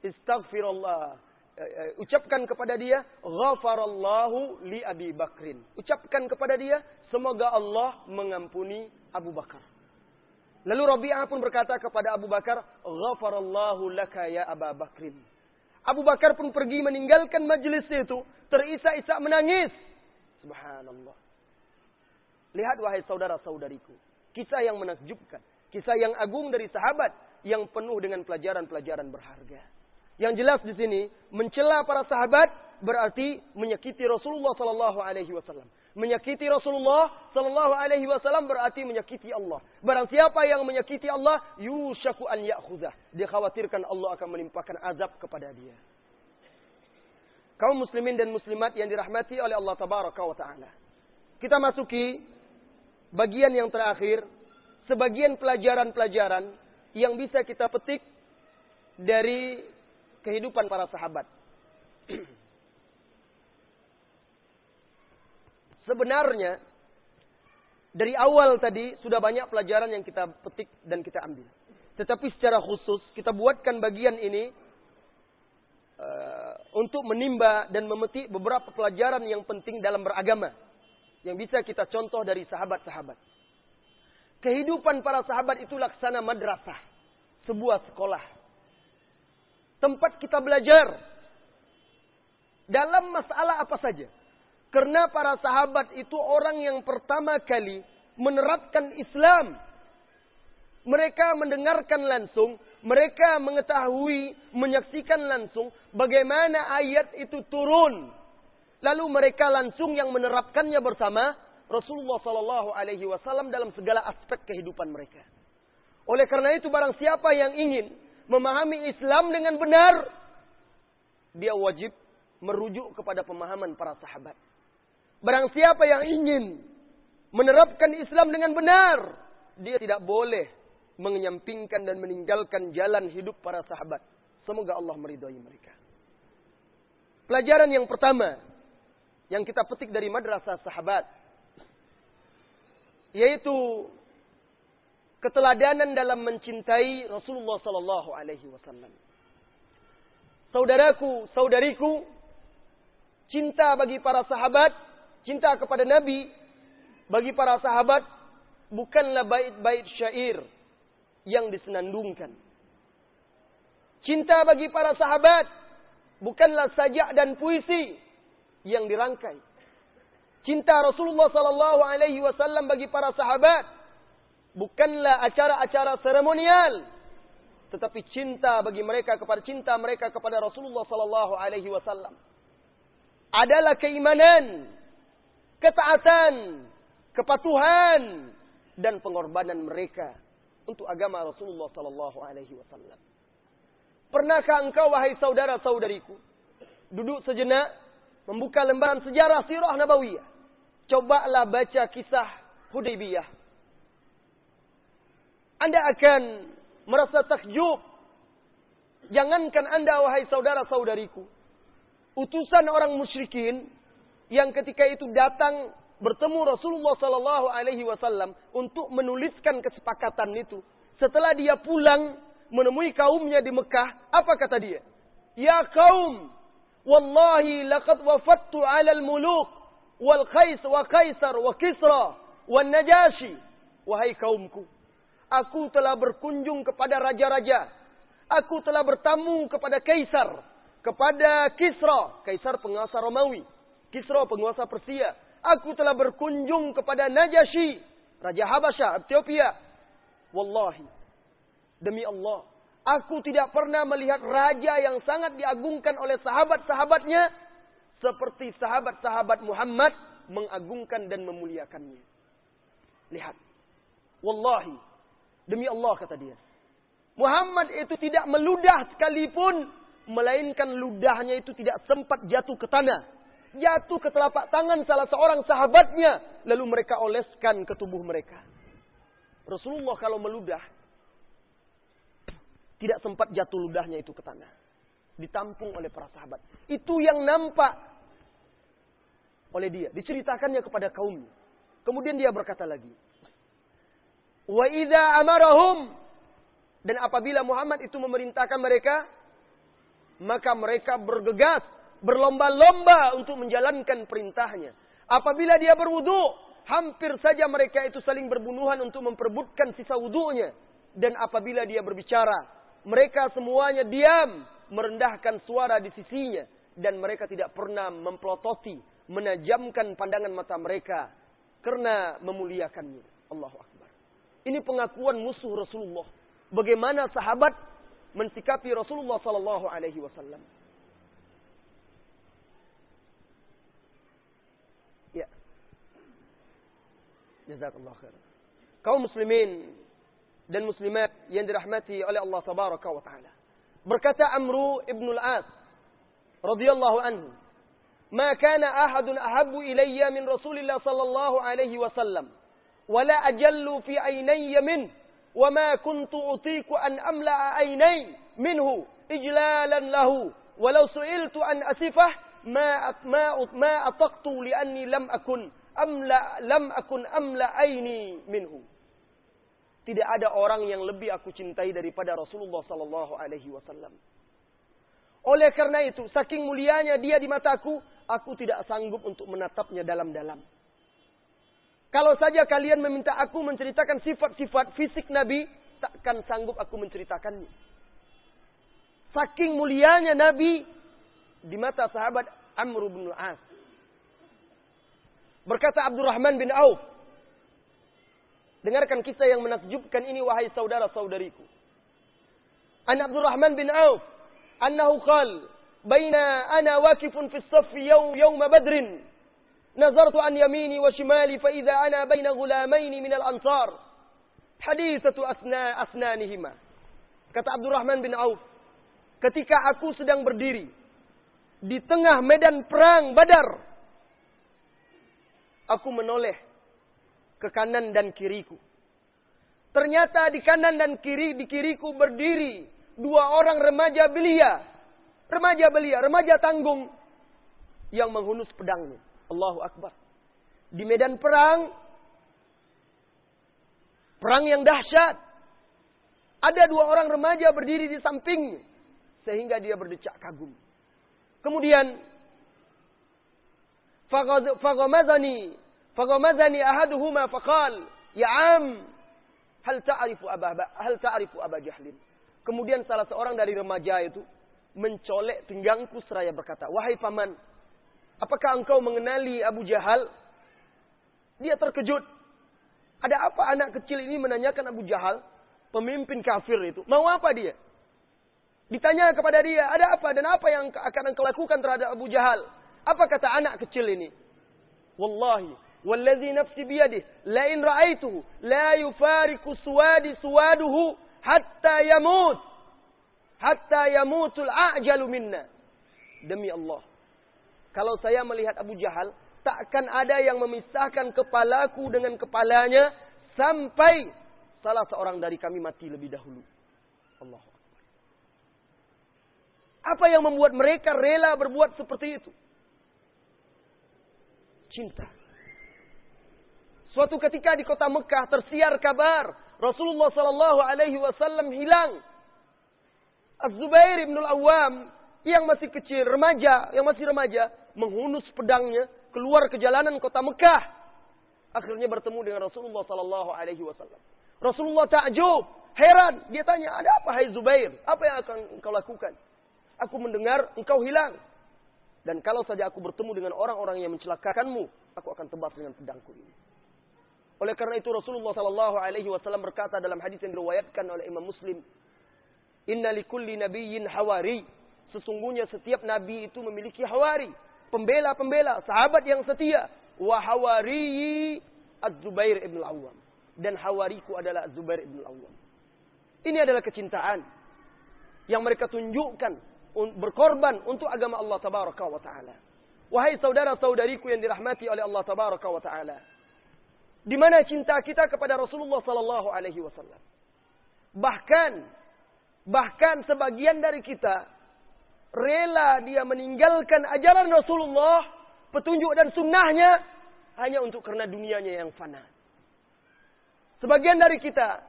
istaghfirullah. Eh, eh, ucapkan kepada dia, ghafarallahu li Abi Bakrin. Ucapkan kepada dia, semoga Allah mengampuni Abu Bakar. Lalu Rabi'ah pun berkata kepada Abu Bakar, ghafarallahu laka ya Abu Bakrin. Abu Bakar pun pergi meninggalkan majlis itu. Terisak-isak menangis. Subhanallah. Lihat wahai saudara-saudariku. Kisah yang menakjubkan. Kisah yang agung dari sahabat yang penuh dengan pelajaran-pelajaran berharga. Yang jelas di sini mencela para sahabat berarti menyakiti Rasulullah sallallahu alaihi wasallam. Menyakiti Rasulullah sallallahu alaihi wasallam berarti menyakiti Allah. Barang siapa yang menyakiti Allah, yushaku an ya'khudhah. Dia khawatirkan Allah akan menimpakan azab kepada dia. Kaum muslimin dan muslimat yang dirahmati oleh Allah tabaraka wa taala. Kita masuki bagian yang terakhir, sebagian pelajaran-pelajaran yang bisa kita petik dari kehidupan para sahabat. <clears throat> Sebenarnya dari awal tadi sudah banyak pelajaran yang kita petik dan kita ambil. Tetapi secara khusus kita buatkan bagian ini uh, untuk menimba dan memetik beberapa pelajaran yang penting dalam beragama yang bisa kita contoh dari sahabat-sahabat. Kehidupan para sahabat itu laksana madrasah, sebuah sekolah. Tempat kita belajar dalam masalah apa saja karena para sahabat itu orang yang pertama kali menerapkan Islam. Mereka mendengarkan langsung, mereka mengetahui, menyaksikan langsung bagaimana ayat itu turun. Lalu mereka langsung yang menerapkannya bersama Rasulullah Sallallahu Alaihi Wasallam dalam segala aspek kehidupan mereka. Oleh karena itu, barang siapa yang ingin memahami Islam dengan benar, dia wajib merujuk kepada pemahaman para sahabat. Barang siapa yang ingin menerapkan Islam dengan benar, dia tidak boleh menyampingkan dan meninggalkan jalan hidup para sahabat. Semoga Allah meridhai mereka. Pelajaran yang pertama yang kita petik dari madrasah sahabat yaitu keteladanan dalam mencintai Rasulullah sallallahu alaihi wasallam. Saudaraku, saudariku, cinta bagi para sahabat Cinta kepada Nabi bagi para sahabat bukanlah bait-bait syair yang disenandungkan. Cinta bagi para sahabat bukanlah sajak dan puisi yang dirangkai. Cinta Rasulullah sallallahu alaihi wasallam bagi para sahabat bukanlah acara-acara seremonial tetapi cinta bagi mereka kepada cinta mereka kepada Rasulullah sallallahu alaihi wasallam adalah keimanan ketaatan, kepatuhan dan pengorbanan mereka untuk agama Rasulullah sallallahu alaihi wasallam. Pernahkah engkau wahai saudara-saudariku duduk sejenak membuka lembaran sejarah sirah nabawiyah? Cobalah baca kisah Hudaybiyah. Anda akan merasa takjub. Jangankan Anda wahai saudara-saudariku, utusan orang musyrikin yang ketika itu datang bertemu Rasulullah Sallallahu Alaihi Wasallam untuk menuliskan kesepakatan itu. Setelah dia pulang menemui kaumnya di Mekah, apa kata dia? Ya kaum, wallahi laqad wafattu 'ala al-muluk wal qais wa kaisar wa kisra wa najashi. Wahai kaumku, aku telah berkunjung kepada raja-raja. Aku telah bertamu kepada kaisar, kepada Kisra, kaisar penguasa Romawi Kisra penguasa Persia. Aku telah berkunjung kepada Najasyi, Raja Habasyah, Ethiopia. Wallahi, demi Allah, aku tidak pernah melihat raja yang sangat diagungkan oleh sahabat-sahabatnya seperti sahabat-sahabat Muhammad mengagungkan dan memuliakannya. Lihat. Wallahi, demi Allah kata dia. Muhammad itu tidak meludah sekalipun, melainkan ludahnya itu tidak sempat jatuh ke tanah jatuh ke telapak tangan salah seorang sahabatnya. Lalu mereka oleskan ke tubuh mereka. Rasulullah kalau meludah, tidak sempat jatuh ludahnya itu ke tanah. Ditampung oleh para sahabat. Itu yang nampak oleh dia. Diceritakannya kepada kaum. Kemudian dia berkata lagi. Wa idha amarahum. Dan apabila Muhammad itu memerintahkan mereka, maka mereka bergegas berlomba-lomba untuk menjalankan perintahnya. Apabila dia berwudu, hampir saja mereka itu saling berbunuhan untuk memperebutkan sisa wudunya. Dan apabila dia berbicara, mereka semuanya diam, merendahkan suara di sisinya. Dan mereka tidak pernah memplototi, menajamkan pandangan mata mereka. Karena memuliakannya. Allahu Akbar. Ini pengakuan musuh Rasulullah. Bagaimana sahabat mensikapi Rasulullah sallallahu alaihi wasallam. جزاك الله خيرا. كون مسلمين دن مسلمات يند رحمته على الله تبارك وتعالى. بركات أمر ابن العاص رضي الله عنه. ما كان أحد أحب إلي من رسول الله صلى الله عليه وسلم ولا أجل في عيني منه وما كنت أطيق أن أملأ عيني منه إجلالا له. ولو سئلت أن أسفه ما أطقت لأني لم أكن. Amla lam akun amla aini minhu." Tidak ada orang yang lebih aku cintai daripada Rasulullah sallallahu alaihi wasallam. Oleh karena itu, saking mulianya dia di mataku, aku tidak sanggup untuk menatapnya dalam-dalam. Kalau saja kalian meminta aku menceritakan sifat-sifat fisik Nabi, takkan sanggup aku menceritakannya. Saking mulianya Nabi di mata sahabat Amr bin Al-As. Berkata Abdurrahman bin Auf, Dengarkan kisah yang menakjubkan ini wahai saudara-saudariku. An Abdurrahman bin Auf annahu qal baina ana wakifun fi as-saff yawm yawm badr nazartu an yamini wa shimali fa idza ana baina ghulamain min al-ansar. Hadithatu asna asnanihima. Kata Abdurrahman bin Auf ketika aku sedang berdiri di tengah medan perang Badar aku menoleh ke kanan dan kiriku. Ternyata di kanan dan kiri di kiriku berdiri dua orang remaja belia. Remaja belia, remaja tanggung yang menghunus pedangnya. Allahu Akbar. Di medan perang perang yang dahsyat. Ada dua orang remaja berdiri di sampingnya sehingga dia berdecak kagum. Kemudian fagamazani Faghamadani ahaduhuma faqal, "Ya am, hal ta'rifu Aba hal ta'rifu Aba Jahlin?" Kemudian salah seorang dari remaja itu mencolek pinggangku seraya berkata, "Wahai paman, apakah engkau mengenali Abu Jahal?" Dia terkejut. Ada apa anak kecil ini menanyakan Abu Jahal, pemimpin kafir itu? Mau apa dia? Ditanya kepada dia, ada apa dan apa yang akan engkau lakukan terhadap Abu Jahal? Apa kata anak kecil ini? Wallahi, wallazi nafsi biyadih, lain ra'aituhu, la yufariku suwadi suwaduhu hatta yamut. Hatta yamutul a'jalu minna. Demi Allah. Kalau saya melihat Abu Jahal, takkan ada yang memisahkan kepalaku dengan kepalanya sampai salah seorang dari kami mati lebih dahulu. Allah. Apa yang membuat mereka rela berbuat seperti itu? Cinta Suatu ketika di kota Mekah tersiar kabar Rasulullah Sallallahu Alaihi Wasallam hilang. Az-Zubair bin Al-Awwam yang masih kecil, remaja, yang masih remaja, menghunus pedangnya keluar ke jalanan kota Mekah. Akhirnya bertemu dengan Rasulullah Sallallahu Alaihi Wasallam. Rasulullah takjub, heran. Dia tanya, ada apa hai Zubair? Apa yang akan engkau lakukan? Aku mendengar engkau hilang. Dan kalau saja aku bertemu dengan orang-orang yang mencelakakanmu, aku akan tebas dengan pedangku ini. Oleh karena itu Rasulullah Sallallahu Alaihi Wasallam berkata dalam hadis yang diriwayatkan oleh Imam Muslim, Inna likulli nabiyyin hawari. Sesungguhnya setiap nabi itu memiliki hawari, pembela-pembela, sahabat yang setia. Wa hawari Az-Zubair ibn al-Awwam. Dan hawariku adalah Az-Zubair ibn al-Awwam. Ini adalah kecintaan yang mereka tunjukkan berkorban untuk agama Allah tabaraka wa taala. Wahai saudara-saudariku yang dirahmati oleh Allah tabaraka wa taala. Di mana cinta kita kepada Rasulullah sallallahu alaihi wasallam. Bahkan bahkan sebagian dari kita rela dia meninggalkan ajaran Rasulullah, petunjuk dan sunnahnya hanya untuk karena dunianya yang fana. Sebagian dari kita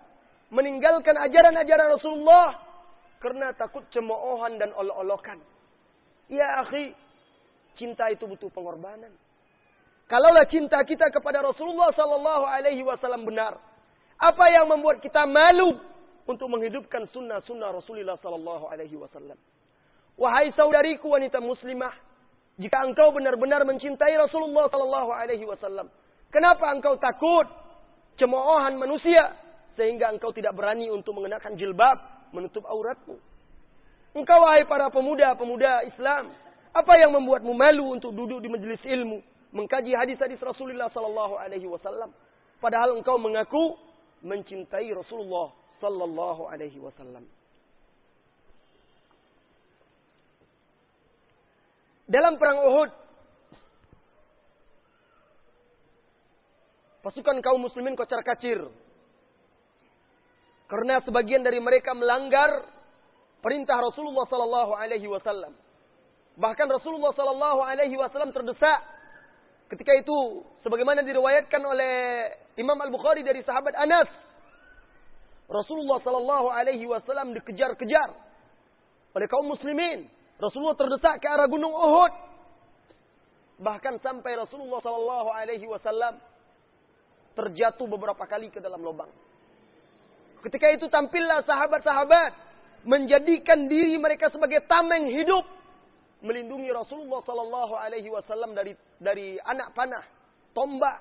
meninggalkan ajaran-ajaran Rasulullah karena takut cemoohan dan olok-olokan. Ya akhi, cinta itu butuh pengorbanan. Kalaulah cinta kita kepada Rasulullah Sallallahu Alaihi Wasallam benar, apa yang membuat kita malu untuk menghidupkan sunnah-sunnah Rasulullah Sallallahu Alaihi Wasallam? Wahai saudariku wanita muslimah, jika engkau benar-benar mencintai Rasulullah Sallallahu Alaihi Wasallam, kenapa engkau takut cemoohan manusia? sehingga engkau tidak berani untuk mengenakan jilbab menutup auratmu. Engkau wahai para pemuda-pemuda Islam, apa yang membuatmu malu untuk duduk di majelis ilmu, mengkaji hadis-hadis Rasulullah sallallahu alaihi wasallam, padahal engkau mengaku mencintai Rasulullah sallallahu alaihi wasallam. Dalam perang Uhud, pasukan kaum muslimin kocar kacir karena sebagian dari mereka melanggar perintah Rasulullah sallallahu alaihi wasallam. Bahkan Rasulullah sallallahu alaihi wasallam terdesak ketika itu sebagaimana diriwayatkan oleh Imam Al-Bukhari dari sahabat Anas. Rasulullah sallallahu alaihi wasallam dikejar-kejar oleh kaum muslimin. Rasulullah terdesak ke arah gunung Uhud. Bahkan sampai Rasulullah sallallahu alaihi wasallam terjatuh beberapa kali ke dalam lubang. Ketika itu tampillah sahabat-sahabat menjadikan diri mereka sebagai tameng hidup melindungi Rasulullah sallallahu alaihi wasallam dari dari anak panah, tombak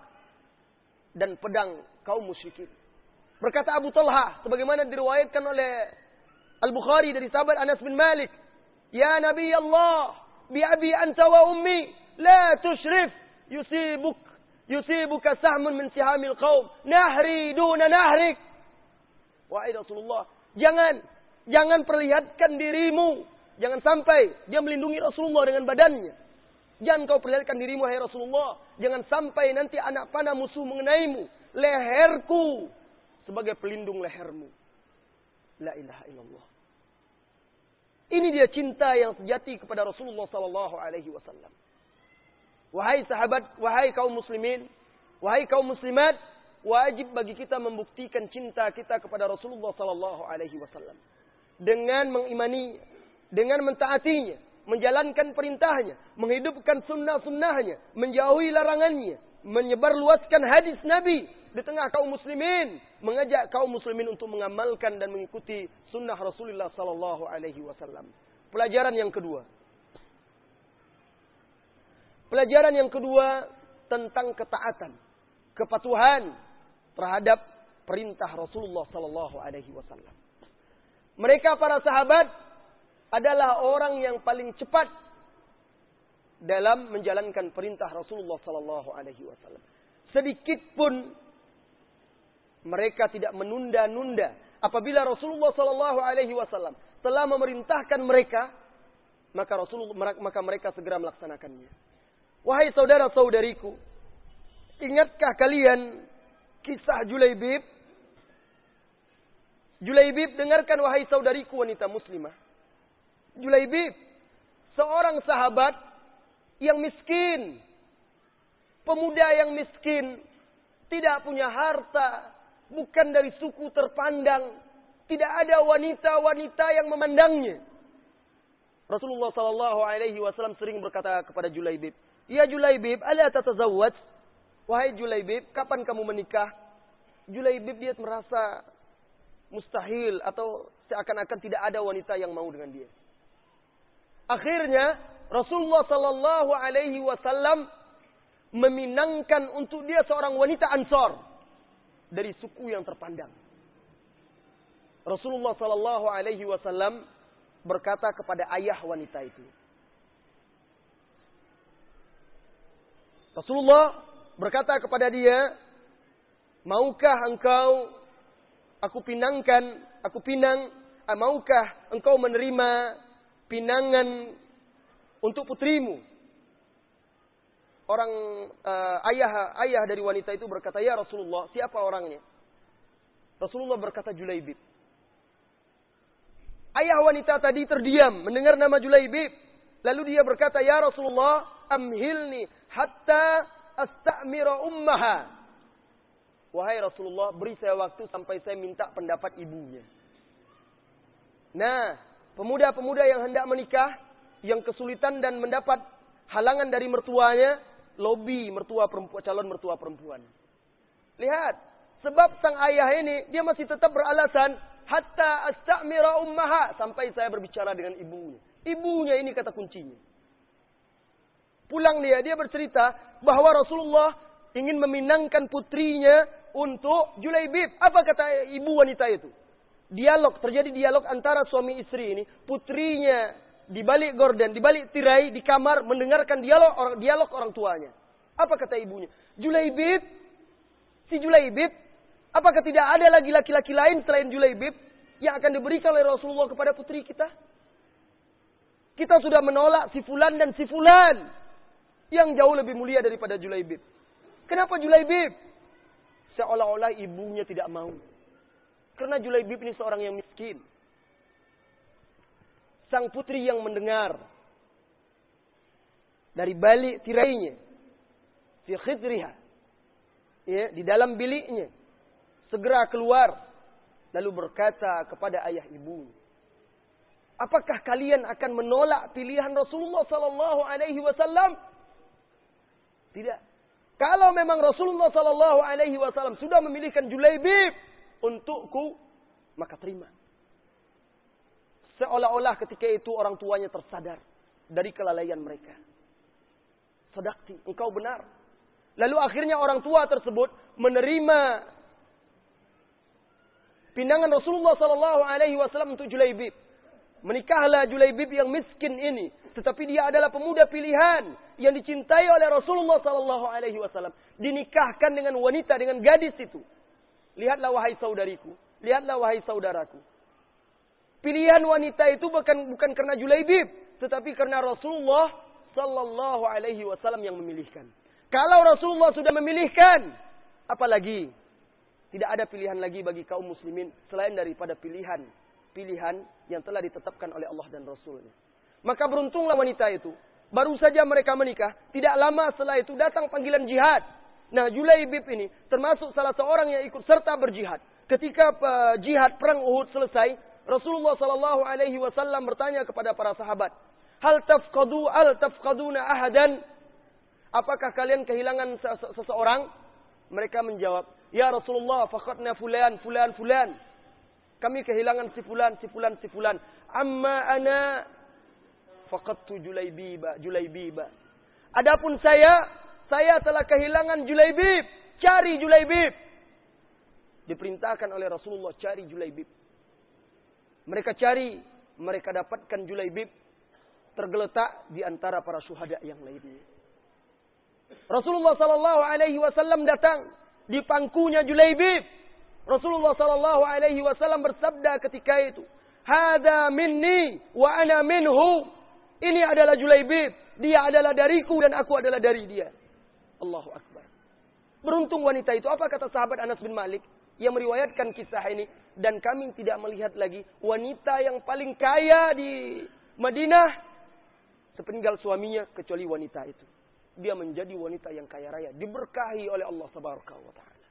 dan pedang kaum musyrikin. Berkata Abu Talha sebagaimana diriwayatkan oleh Al-Bukhari dari sahabat Anas bin Malik, "Ya Nabi Allah, bi abi anta wa ummi, la tushrif, yusibuk yusibuka sahmun min sihamil qaum, nahri duna nahrik." Wahai Rasulullah, jangan jangan perlihatkan dirimu. Jangan sampai dia melindungi Rasulullah dengan badannya. Jangan kau perlihatkan dirimu, hai Rasulullah. Jangan sampai nanti anak panah musuh mengenaimu. Leherku sebagai pelindung lehermu. La ilaha illallah. Ini dia cinta yang sejati kepada Rasulullah sallallahu alaihi wasallam. Wahai sahabat, wahai kaum muslimin, wahai kaum muslimat, wajib bagi kita membuktikan cinta kita kepada Rasulullah sallallahu alaihi wasallam dengan mengimani dengan mentaatinya, menjalankan perintahnya, menghidupkan sunnah-sunnahnya, menjauhi larangannya, menyebarluaskan hadis Nabi di tengah kaum muslimin, mengajak kaum muslimin untuk mengamalkan dan mengikuti sunnah Rasulullah sallallahu alaihi wasallam. Pelajaran yang kedua. Pelajaran yang kedua tentang ketaatan, kepatuhan terhadap perintah Rasulullah sallallahu alaihi wasallam. Mereka para sahabat adalah orang yang paling cepat dalam menjalankan perintah Rasulullah sallallahu alaihi wasallam. Sedikit pun mereka tidak menunda-nunda apabila Rasulullah sallallahu alaihi wasallam telah memerintahkan mereka maka Rasulullah maka mereka segera melaksanakannya. Wahai saudara-saudariku, ingatkah kalian kisah Julaibib. Julaibib dengarkan wahai saudariku wanita muslimah. Julaibib seorang sahabat yang miskin. Pemuda yang miskin, tidak punya harta, bukan dari suku terpandang, tidak ada wanita-wanita yang memandangnya. Rasulullah Shallallahu Alaihi Wasallam sering berkata kepada Julaibib, Ya Julaibib, ala tatazawwaj? Wahai Julaibib, kapan kamu menikah? Julaibib dia merasa mustahil atau seakan-akan tidak ada wanita yang mau dengan dia. Akhirnya Rasulullah Sallallahu Alaihi Wasallam meminangkan untuk dia seorang wanita Ansor dari suku yang terpandang. Rasulullah Sallallahu Alaihi Wasallam berkata kepada ayah wanita itu, Rasulullah berkata kepada dia, "Maukah engkau aku pinangkan, aku pinang, ah, maukah engkau menerima pinangan untuk putrimu?" Orang uh, ayah ayah dari wanita itu berkata, "Ya Rasulullah, siapa orangnya?" Rasulullah berkata Julaibib. Ayah wanita tadi terdiam mendengar nama Julaibib. Lalu dia berkata, "Ya Rasulullah, amhilni hatta astamira ummaha. Wahai Rasulullah, beri saya waktu sampai saya minta pendapat ibunya. Nah, pemuda-pemuda yang hendak menikah, yang kesulitan dan mendapat halangan dari mertuanya, lobby mertua perempuan, calon mertua perempuan. Lihat, sebab sang ayah ini, dia masih tetap beralasan, hatta astamira ummaha, sampai saya berbicara dengan ibunya. Ibunya ini kata kuncinya. Pulang dia, dia bercerita bahwa Rasulullah ingin meminangkan putrinya untuk Julaibib. Apa kata ibu wanita itu? Dialog, terjadi dialog antara suami istri ini. Putrinya di balik gorden, di balik tirai, di kamar mendengarkan dialog orang, dialog orang tuanya. Apa kata ibunya? Julaibib, si Julaibib, apakah tidak ada lagi laki-laki lain selain Julaibib yang akan diberikan oleh Rasulullah kepada putri kita? Kita sudah menolak si fulan dan si fulan yang jauh lebih mulia daripada Julaibib. Kenapa Julaibib? Seolah-olah ibunya tidak mau. Karena Julaibib ini seorang yang miskin. Sang putri yang mendengar dari balik tirainya fi khidriha ya di dalam biliknya segera keluar lalu berkata kepada ayah ibu apakah kalian akan menolak pilihan Rasulullah sallallahu alaihi wasallam tidak. Kalau memang Rasulullah sallallahu alaihi wasallam sudah memilihkan Julaibib untukku maka terima. Seolah-olah ketika itu orang tuanya tersadar dari kelalaian mereka. Sedakti engkau benar. Lalu akhirnya orang tua tersebut menerima pinangan Rasulullah Sallallahu Alaihi Wasallam untuk Julaibib. Menikahlah Julaibib yang miskin ini, tetapi dia adalah pemuda pilihan yang dicintai oleh Rasulullah Sallallahu Alaihi Wasallam. Dinikahkan dengan wanita, dengan gadis itu. Lihatlah wahai saudariku, lihatlah wahai saudaraku. Pilihan wanita itu bukan bukan karena Julaibib, tetapi karena Rasulullah Sallallahu Alaihi Wasallam yang memilihkan. Kalau Rasulullah sudah memilihkan, apalagi tidak ada pilihan lagi bagi kaum muslimin selain daripada pilihan pilihan yang telah ditetapkan oleh Allah dan Rasulnya. Maka beruntunglah wanita itu. Baru saja mereka menikah, tidak lama setelah itu datang panggilan jihad. Nah, Julaibib ini termasuk salah seorang yang ikut serta berjihad. Ketika uh, jihad perang Uhud selesai, Rasulullah Shallallahu Alaihi Wasallam bertanya kepada para sahabat, Hal tafqadu al tafqaduna ahadan apakah kalian kehilangan seseorang? Mereka menjawab, Ya Rasulullah, fakatna fulan, fulan, fulan. Kami kehilangan si fulan, si fulan, si fulan. Amma ana faqattu Julaibiba, Julaibiba. Adapun saya, saya telah kehilangan Julaibib. Cari Julaibib. Diperintahkan oleh Rasulullah cari Julaibib. Mereka cari, mereka dapatkan Julaibib tergeletak di antara para syuhada yang lainnya. Rasulullah sallallahu alaihi wasallam datang di pangkunya Julaibib. Rasulullah sallallahu alaihi wasallam bersabda ketika itu, "Hada minni wa ana minhu." Ini adalah Julaibib, dia adalah dariku dan aku adalah dari dia. Allahu akbar. Beruntung wanita itu. Apa kata sahabat Anas bin Malik yang meriwayatkan kisah ini dan kami tidak melihat lagi wanita yang paling kaya di Madinah sepeninggal suaminya kecuali wanita itu dia menjadi wanita yang kaya raya, diberkahi oleh Allah Subhanahu wa taala.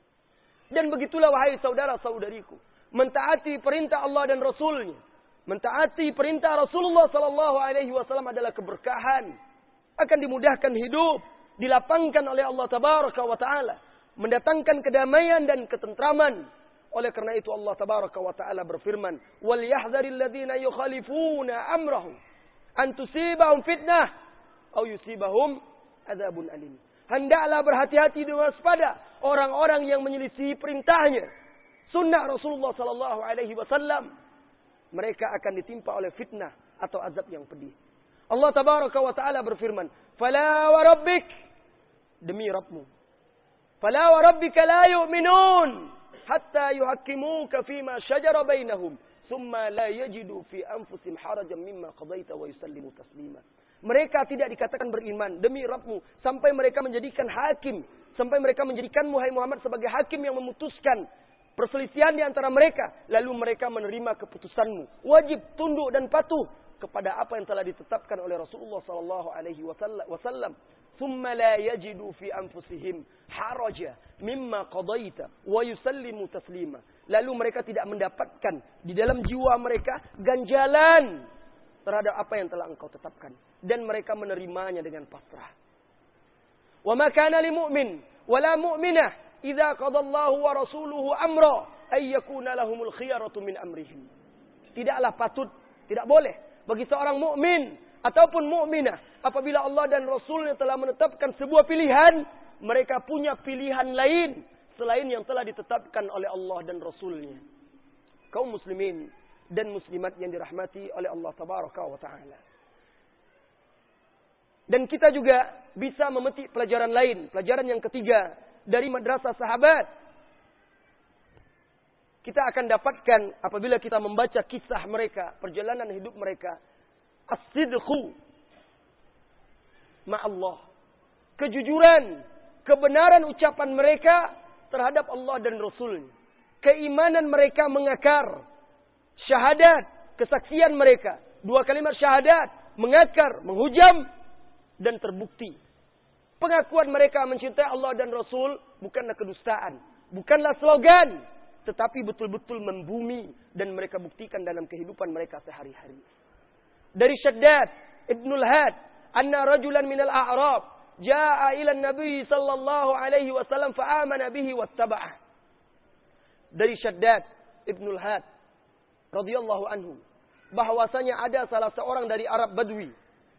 Dan begitulah wahai saudara-saudariku, mentaati perintah Allah dan Rasulnya, mentaati perintah Rasulullah sallallahu alaihi wasallam adalah keberkahan, akan dimudahkan hidup, dilapangkan oleh Allah Tabaraka wa taala, mendatangkan kedamaian dan ketentraman. Oleh karena itu Allah Tabaraka wa taala berfirman, "Wal yahdharil ladzina yukhalifuna amrahu an tusibahum fitnah aw yusibahum azabun alim. Hendaklah berhati-hati dan waspada orang-orang yang menyelisih perintahnya. Sunnah Rasulullah sallallahu alaihi wasallam. Mereka akan ditimpa oleh fitnah atau azab yang pedih. Allah tabaraka wa taala berfirman, "Fala wa rabbik" demi Rabbmu. "Fala wa rabbika la yu'minun hatta yuhakkimuka fima shajara bainahum, thumma la yajidu fi anfusihim harajan mimma qadaita wa yusallimu taslima." Mereka tidak dikatakan beriman demi Rabbmu. Sampai mereka menjadikan hakim. Sampai mereka menjadikan Muhammad sebagai hakim yang memutuskan perselisihan di antara mereka. Lalu mereka menerima keputusanmu. Wajib tunduk dan patuh kepada apa yang telah ditetapkan oleh Rasulullah sallallahu alaihi wasallam. ثم لا يجدوا في أنفسهم haraja mimma qadaita wa yusallimu taslima. Lalu mereka tidak mendapatkan di dalam jiwa mereka ganjalan terhadap apa yang telah engkau tetapkan dan mereka menerimanya dengan pasrah. Wa ma kana lil mu'min wala mu'minah idza qadallahu wa rasuluhu amra ay yakuna lahumul khiyaratu min amrihim. Tidaklah patut, tidak boleh bagi seorang mukmin ataupun mukminah apabila Allah dan Rasulnya telah menetapkan sebuah pilihan, mereka punya pilihan lain selain yang telah ditetapkan oleh Allah dan Rasulnya. Kaum muslimin dan muslimat yang dirahmati oleh Allah tabaraka wa ta'ala. Dan kita juga bisa memetik pelajaran lain, pelajaran yang ketiga dari madrasah sahabat. Kita akan dapatkan apabila kita membaca kisah mereka, perjalanan hidup mereka. As-sidqu ma'allah. Kejujuran, kebenaran ucapan mereka terhadap Allah dan Rasul. Keimanan mereka mengakar. Syahadat, kesaksian mereka. Dua kalimat syahadat, mengakar, menghujam, dan terbukti. Pengakuan mereka mencintai Allah dan Rasul bukanlah kedustaan, bukanlah slogan, tetapi betul-betul membumi dan mereka buktikan dalam kehidupan mereka sehari-hari. Dari Syaddad Ibnul Had, anna rajulan minal a'rab jaa ila Nabi sallallahu alaihi wasallam fa'amana bihi wattaba'ah. Dari Syaddad Ibnul Had radhiyallahu anhu bahwasanya ada salah seorang dari Arab Badui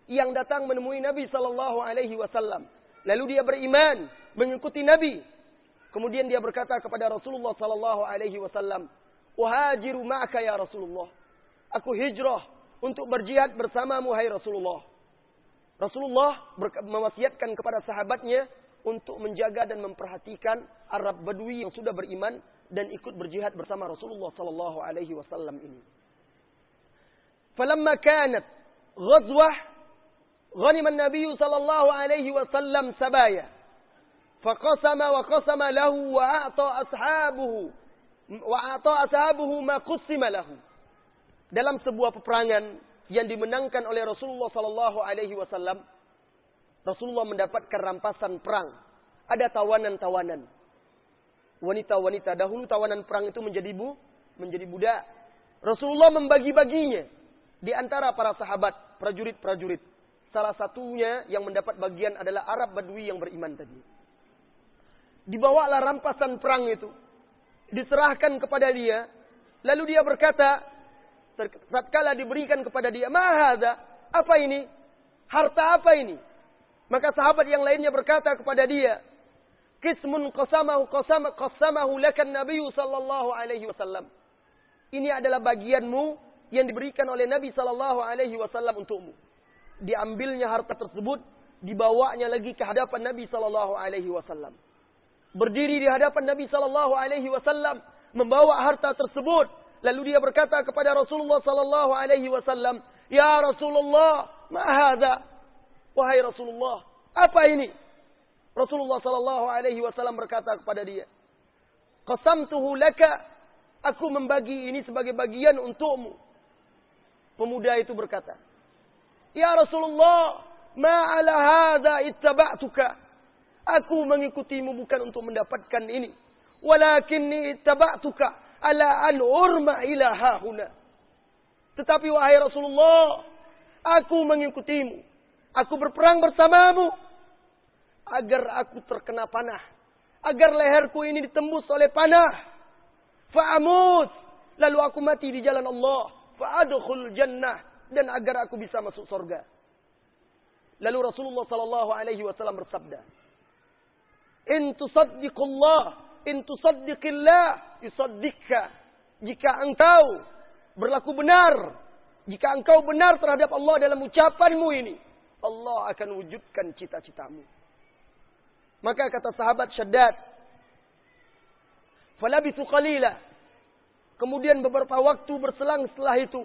yang datang menemui Nabi Sallallahu Alaihi Wasallam. Lalu dia beriman, mengikuti Nabi. Kemudian dia berkata kepada Rasulullah Sallallahu Alaihi Wasallam, "Uhajiru ma'aka ya Rasulullah." Aku hijrah untuk berjihad bersamamu hai Rasulullah. Rasulullah mewasiatkan kepada sahabatnya untuk menjaga dan memperhatikan Arab Badui yang sudah beriman dan ikut berjihad bersama Rasulullah sallallahu alaihi wasallam ini. Falamma kanat ghazwah غنم النبي صلى الله عليه وسلم سبايا فقسم وقسم له وأعطى أصحابه وأعطى أصحابه ما قسم له dalam sebuah peperangan yang dimenangkan oleh Rasulullah sallallahu alaihi wasallam Rasulullah mendapatkan rampasan perang ada tawanan-tawanan wanita-wanita dahulu tawanan perang itu menjadi bu menjadi budak Rasulullah membagi-baginya di antara para sahabat prajurit-prajurit Salah satunya yang mendapat bagian adalah Arab Badui yang beriman tadi. Dibawalah rampasan perang itu. Diserahkan kepada dia. Lalu dia berkata, tatkala diberikan kepada dia, Mahada, apa ini? Harta apa ini? Maka sahabat yang lainnya berkata kepada dia, Kismun qasamahu qasama qasamahu lakan Nabi sallallahu alaihi wasallam. Ini adalah bagianmu yang diberikan oleh Nabi sallallahu alaihi wasallam untukmu diambilnya harta tersebut, dibawanya lagi ke hadapan Nabi sallallahu alaihi wasallam. Berdiri di hadapan Nabi sallallahu alaihi wasallam, membawa harta tersebut, lalu dia berkata kepada Rasulullah sallallahu alaihi wasallam, "Ya Rasulullah, ma hadza?" Wahai Rasulullah, apa ini? Rasulullah sallallahu alaihi wasallam berkata kepada dia, "Qasamtuhu laka, aku membagi ini sebagai bagian untukmu." Pemuda itu berkata, Ya Rasulullah, ma'ala hadha ittaba'tuka. Aku mengikutimu bukan untuk mendapatkan ini. Walakinni ittaba'tuka ala an urma ila hahuna. Tetapi wahai Rasulullah, aku mengikutimu. Aku berperang bersamamu. Agar aku terkena panah. Agar leherku ini ditembus oleh panah. Fa'amut. Lalu aku mati di jalan Allah. Fa'adkhul jannah dan agar aku bisa masuk surga. Lalu Rasulullah sallallahu alaihi wasallam bersabda, "In tusaddiqullah, in tusaddiqillah, yusaddikka." Jika engkau berlaku benar, jika engkau benar terhadap Allah dalam ucapanmu ini, Allah akan wujudkan cita-citamu. Maka kata sahabat Syaddad, "Falabithu qalila." Kemudian beberapa waktu berselang setelah itu,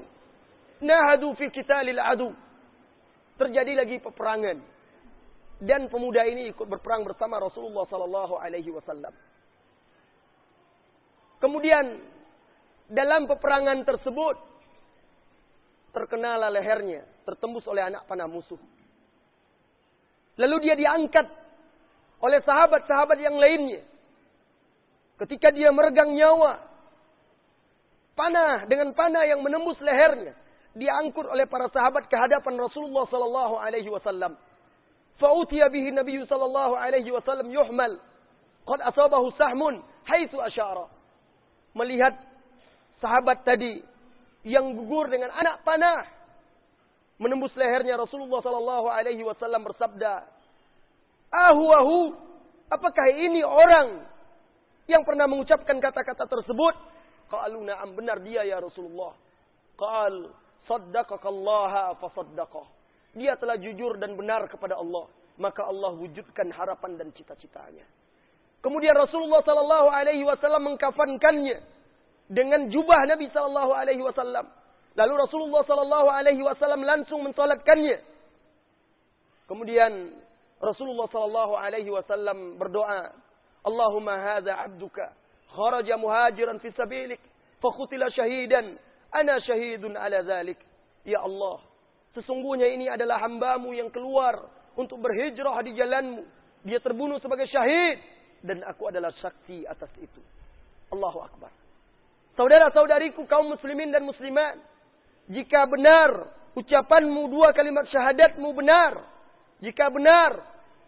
Nahadu fi qitalil adu. Terjadi lagi peperangan. Dan pemuda ini ikut berperang bersama Rasulullah sallallahu alaihi wasallam. Kemudian dalam peperangan tersebut terkenalah lehernya, tertembus oleh anak panah musuh. Lalu dia diangkat oleh sahabat-sahabat yang lainnya. Ketika dia meregang nyawa, panah dengan panah yang menembus lehernya, diangkut oleh para sahabat ke hadapan Rasulullah sallallahu alaihi wasallam. Fa'utiya bihi Nabi sallallahu alaihi wasallam yuhmal. Qad asabahu sahmun haitsu asyara. Melihat sahabat tadi yang gugur dengan anak panah menembus lehernya Rasulullah sallallahu alaihi wasallam bersabda, "Ahu ahu, apakah ini orang yang pernah mengucapkan kata-kata tersebut? Qalu na'am benar dia ya Rasulullah. Qal saddaqakallaha fasaddaqah. Dia telah jujur dan benar kepada Allah, maka Allah wujudkan harapan dan cita-citanya. Kemudian Rasulullah sallallahu alaihi wasallam mengkafankannya dengan jubah Nabi sallallahu alaihi wasallam. Lalu Rasulullah sallallahu alaihi wasallam langsung mensolatkannya. Kemudian Rasulullah sallallahu alaihi wasallam berdoa, "Allahumma hadza 'abduka kharaja muhajiran fi sabilik fa qutila syahidan ana syahidun ala dzalik." Ya Allah, sesungguhnya ini adalah hambamu yang keluar untuk berhijrah di jalanmu. Dia terbunuh sebagai syahid dan aku adalah saksi atas itu. Allahu Akbar. Saudara-saudariku kaum muslimin dan muslimat, jika benar ucapanmu dua kalimat syahadatmu benar, jika benar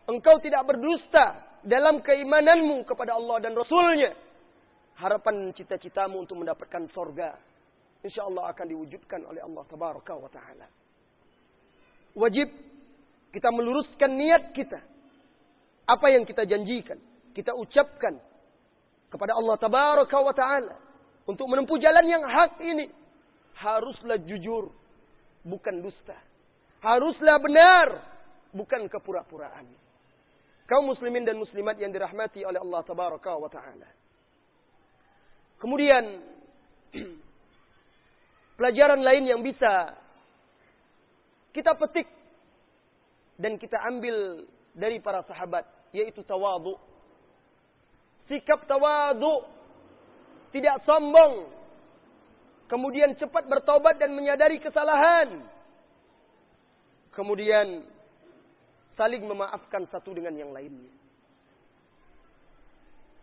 engkau tidak berdusta dalam keimananmu kepada Allah dan Rasulnya, harapan cita-citamu untuk mendapatkan sorga, insya Allah akan diwujudkan oleh Allah Tabaraka wa Ta'ala. Wajib kita meluruskan niat kita. Apa yang kita janjikan, kita ucapkan kepada Allah Tabaraka wa Ta'ala. Untuk menempuh jalan yang hak ini, haruslah jujur, bukan dusta. Haruslah benar, bukan kepura-puraan. Kaum muslimin dan muslimat yang dirahmati oleh Allah tabaraka wa taala. Kemudian <clears throat> pelajaran lain yang bisa kita petik dan kita ambil dari para sahabat yaitu tawadhu. Sikap tawadhu tidak sombong. Kemudian cepat bertobat dan menyadari kesalahan. Kemudian saling memaafkan satu dengan yang lainnya.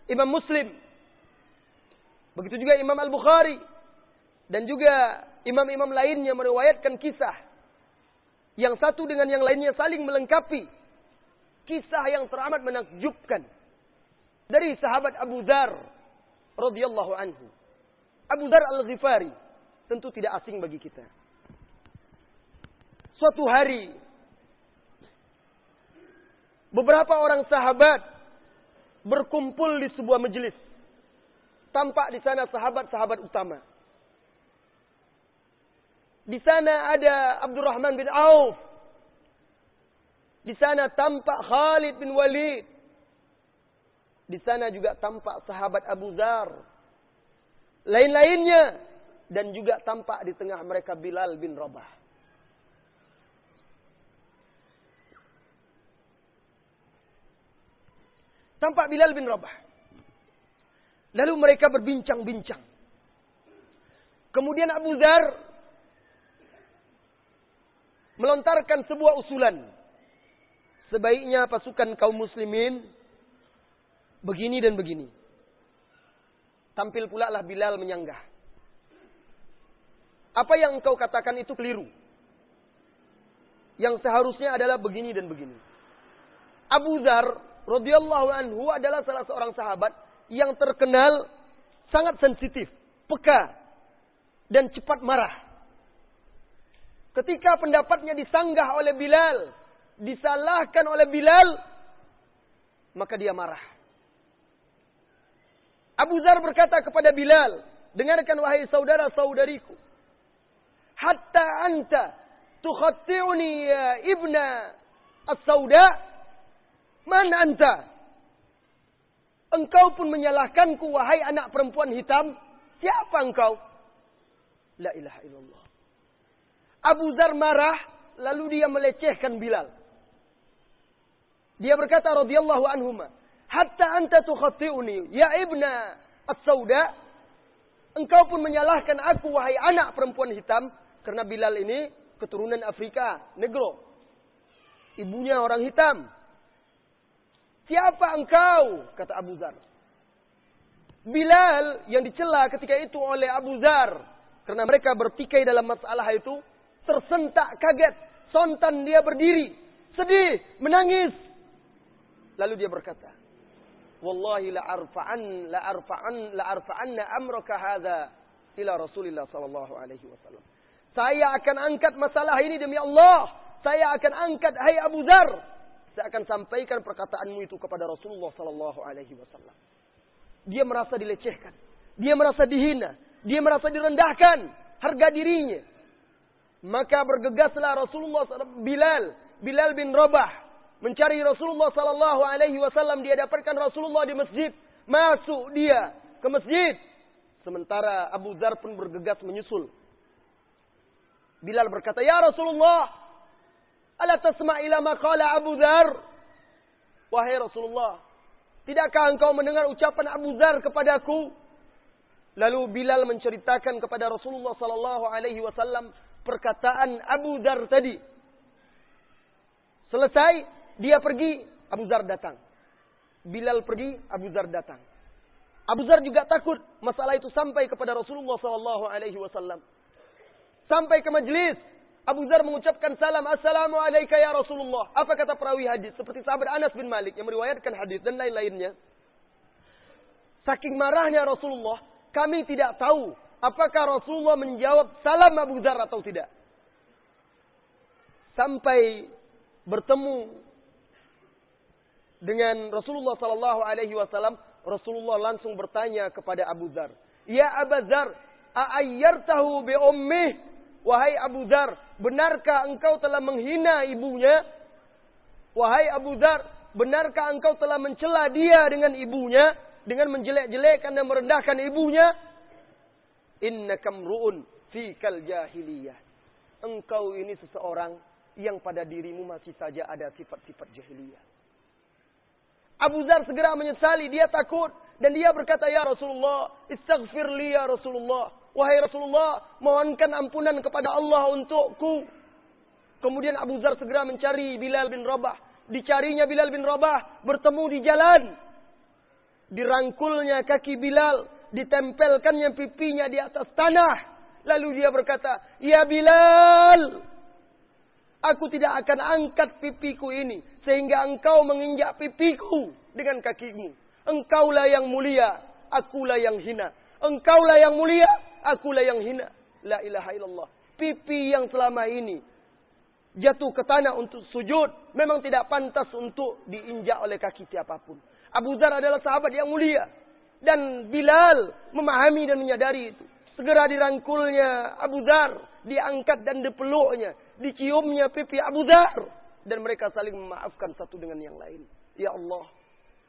Imam Muslim, begitu juga Imam Al-Bukhari, dan juga imam-imam lainnya meriwayatkan kisah yang satu dengan yang lainnya saling melengkapi. Kisah yang teramat menakjubkan dari sahabat Abu Dar radhiyallahu anhu. Abu Dar Al-Ghifari tentu tidak asing bagi kita. Suatu hari Beberapa orang sahabat berkumpul di sebuah majelis. Tampak di sana sahabat-sahabat utama. Di sana ada Abdurrahman bin Auf. Di sana tampak Khalid bin Walid. Di sana juga tampak sahabat Abu Zar. Lain-lainnya. Dan juga tampak di tengah mereka Bilal bin Rabah. Tampak Bilal bin Rabah. Lalu mereka berbincang-bincang. Kemudian Abu Zar melontarkan sebuah usulan. Sebaiknya pasukan kaum muslimin begini dan begini. Tampil pula lah Bilal menyanggah. Apa yang engkau katakan itu keliru. Yang seharusnya adalah begini dan begini. Abu Zar radhiyallahu anhu adalah salah seorang sahabat yang terkenal sangat sensitif, peka, dan cepat marah. Ketika pendapatnya disanggah oleh Bilal, disalahkan oleh Bilal, maka dia marah. Abu Zar berkata kepada Bilal, dengarkan wahai saudara-saudariku. Hatta anta tukhatti'uni ya ibna as-sauda Mana anta? Engkau pun menyalahkanku, wahai anak perempuan hitam. Siapa engkau? La ilaha illallah. Abu Zar marah, lalu dia melecehkan Bilal. Dia berkata radhiyallahu anhuma, "Hatta anta tukhatti'uni ya ibna as-sauda." Engkau pun menyalahkan aku wahai anak perempuan hitam karena Bilal ini keturunan Afrika, negro. Ibunya orang hitam. Siapa engkau? Kata Abu Zar. Bilal yang dicela ketika itu oleh Abu Zar. Karena mereka bertikai dalam masalah itu. Tersentak kaget. Sontan dia berdiri. Sedih. Menangis. Lalu dia berkata. Wallahi la arfa'an la arfa'an la arfa'anna amraka hadha ila Rasulillah sallallahu alaihi wasallam. Saya akan angkat masalah ini demi Allah. Saya akan angkat hai Abu Zar saya akan sampaikan perkataanmu itu kepada Rasulullah sallallahu alaihi wasallam. dia merasa dilecehkan. Dia merasa dihina. Dia merasa direndahkan harga dirinya. Maka bergegaslah Rasulullah Bilal, Bilal bin Rabah mencari Rasulullah sallallahu alaihi wasallam dia dapatkan Rasulullah di masjid. Masuk dia ke masjid. Sementara Abu Dzar pun bergegas menyusul. Bilal berkata, "Ya Rasulullah, ala tasma' ila ma qala Abu Dzar?" Wahai Rasulullah, Tidakkah engkau mendengar ucapan Abu Zar kepadaku? Lalu Bilal menceritakan kepada Rasulullah sallallahu alaihi wasallam perkataan Abu Zar tadi. Selesai, dia pergi, Abu Zar datang. Bilal pergi, Abu Zar datang. Abu Zar juga takut masalah itu sampai kepada Rasulullah sallallahu alaihi wasallam. Sampai ke majlis, Abu Zar mengucapkan salam, Assalamualaikum ya Rasulullah. Apa kata perawi hadis? Seperti sahabat Anas bin Malik yang meriwayatkan hadis dan lain-lainnya. Saking marahnya Rasulullah, kami tidak tahu apakah Rasulullah menjawab salam Abu Zar atau tidak. Sampai bertemu dengan Rasulullah Sallallahu Alaihi Wasallam, Rasulullah langsung bertanya kepada Abu Zar, Ya Abu Zar, aayyartahu bi ummih Wahai Abu Dhar, benarkah engkau telah menghina ibunya? Wahai Abu Dhar, benarkah engkau telah mencela dia dengan ibunya? Dengan menjelek-jelekkan dan merendahkan ibunya? Inna kamru'un fikal jahiliyah. Engkau ini seseorang yang pada dirimu masih saja ada sifat-sifat jahiliyah. Abu Dhar segera menyesali, dia takut. Dan dia berkata, Ya Rasulullah, istaghfir li ya Rasulullah. Wahai Rasulullah, mohonkan ampunan kepada Allah untukku. Kemudian Abu Zar segera mencari Bilal bin Rabah. Dicarinya Bilal bin Rabah, bertemu di jalan. Dirangkulnya kaki Bilal, ditempelkannya pipinya di atas tanah. Lalu dia berkata, Ya Bilal, aku tidak akan angkat pipiku ini. Sehingga engkau menginjak pipiku dengan kakimu. Engkaulah yang mulia, akulah yang hina. Engkaulah yang mulia, akulah yang hina. La ilaha illallah. Pipi yang selama ini jatuh ke tanah untuk sujud memang tidak pantas untuk diinjak oleh kaki siapapun. Abu Zar adalah sahabat yang mulia dan Bilal memahami dan menyadari itu. Segera dirangkulnya Abu Zar, diangkat dan dipeluknya, diciumnya pipi Abu Zar dan mereka saling memaafkan satu dengan yang lain. Ya Allah,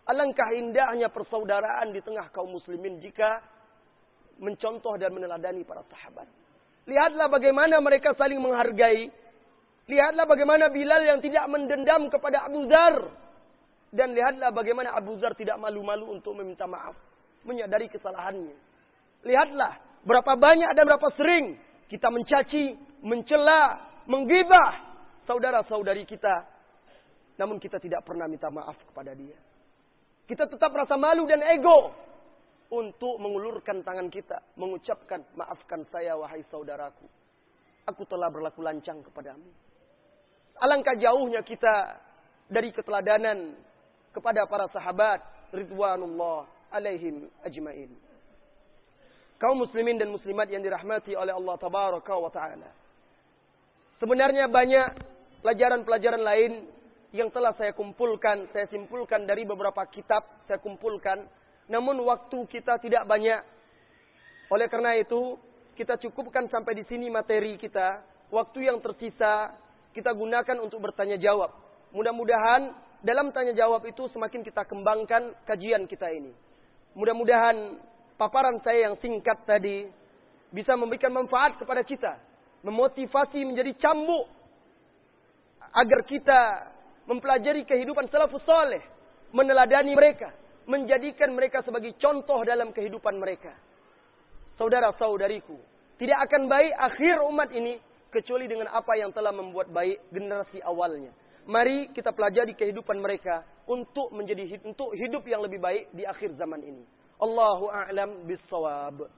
alangkah indahnya persaudaraan di tengah kaum muslimin jika mencontoh dan meneladani para sahabat. Lihatlah bagaimana mereka saling menghargai. Lihatlah bagaimana Bilal yang tidak mendendam kepada Abu Zar. Dan lihatlah bagaimana Abu Zar tidak malu-malu untuk meminta maaf. Menyadari kesalahannya. Lihatlah berapa banyak dan berapa sering kita mencaci, mencela, menggibah saudara-saudari kita. Namun kita tidak pernah minta maaf kepada dia. Kita tetap rasa malu dan ego untuk mengulurkan tangan kita, mengucapkan, maafkan saya wahai saudaraku. Aku telah berlaku lancang kepadamu. Alangkah jauhnya kita dari keteladanan kepada para sahabat ridwanullah alaihim ajmain. Kaum muslimin dan muslimat yang dirahmati oleh Allah tabaraka wa taala. Sebenarnya banyak pelajaran-pelajaran lain yang telah saya kumpulkan, saya simpulkan dari beberapa kitab, saya kumpulkan namun waktu kita tidak banyak. Oleh karena itu, kita cukupkan sampai di sini materi kita. Waktu yang tersisa kita gunakan untuk bertanya jawab. Mudah-mudahan dalam tanya jawab itu semakin kita kembangkan kajian kita ini. Mudah-mudahan paparan saya yang singkat tadi bisa memberikan manfaat kepada kita. Memotivasi menjadi cambuk agar kita mempelajari kehidupan salafus soleh. Meneladani mereka menjadikan mereka sebagai contoh dalam kehidupan mereka. Saudara-saudariku, tidak akan baik akhir umat ini kecuali dengan apa yang telah membuat baik generasi awalnya. Mari kita pelajari kehidupan mereka untuk menjadi untuk hidup yang lebih baik di akhir zaman ini. Allahu a'lam bissawab.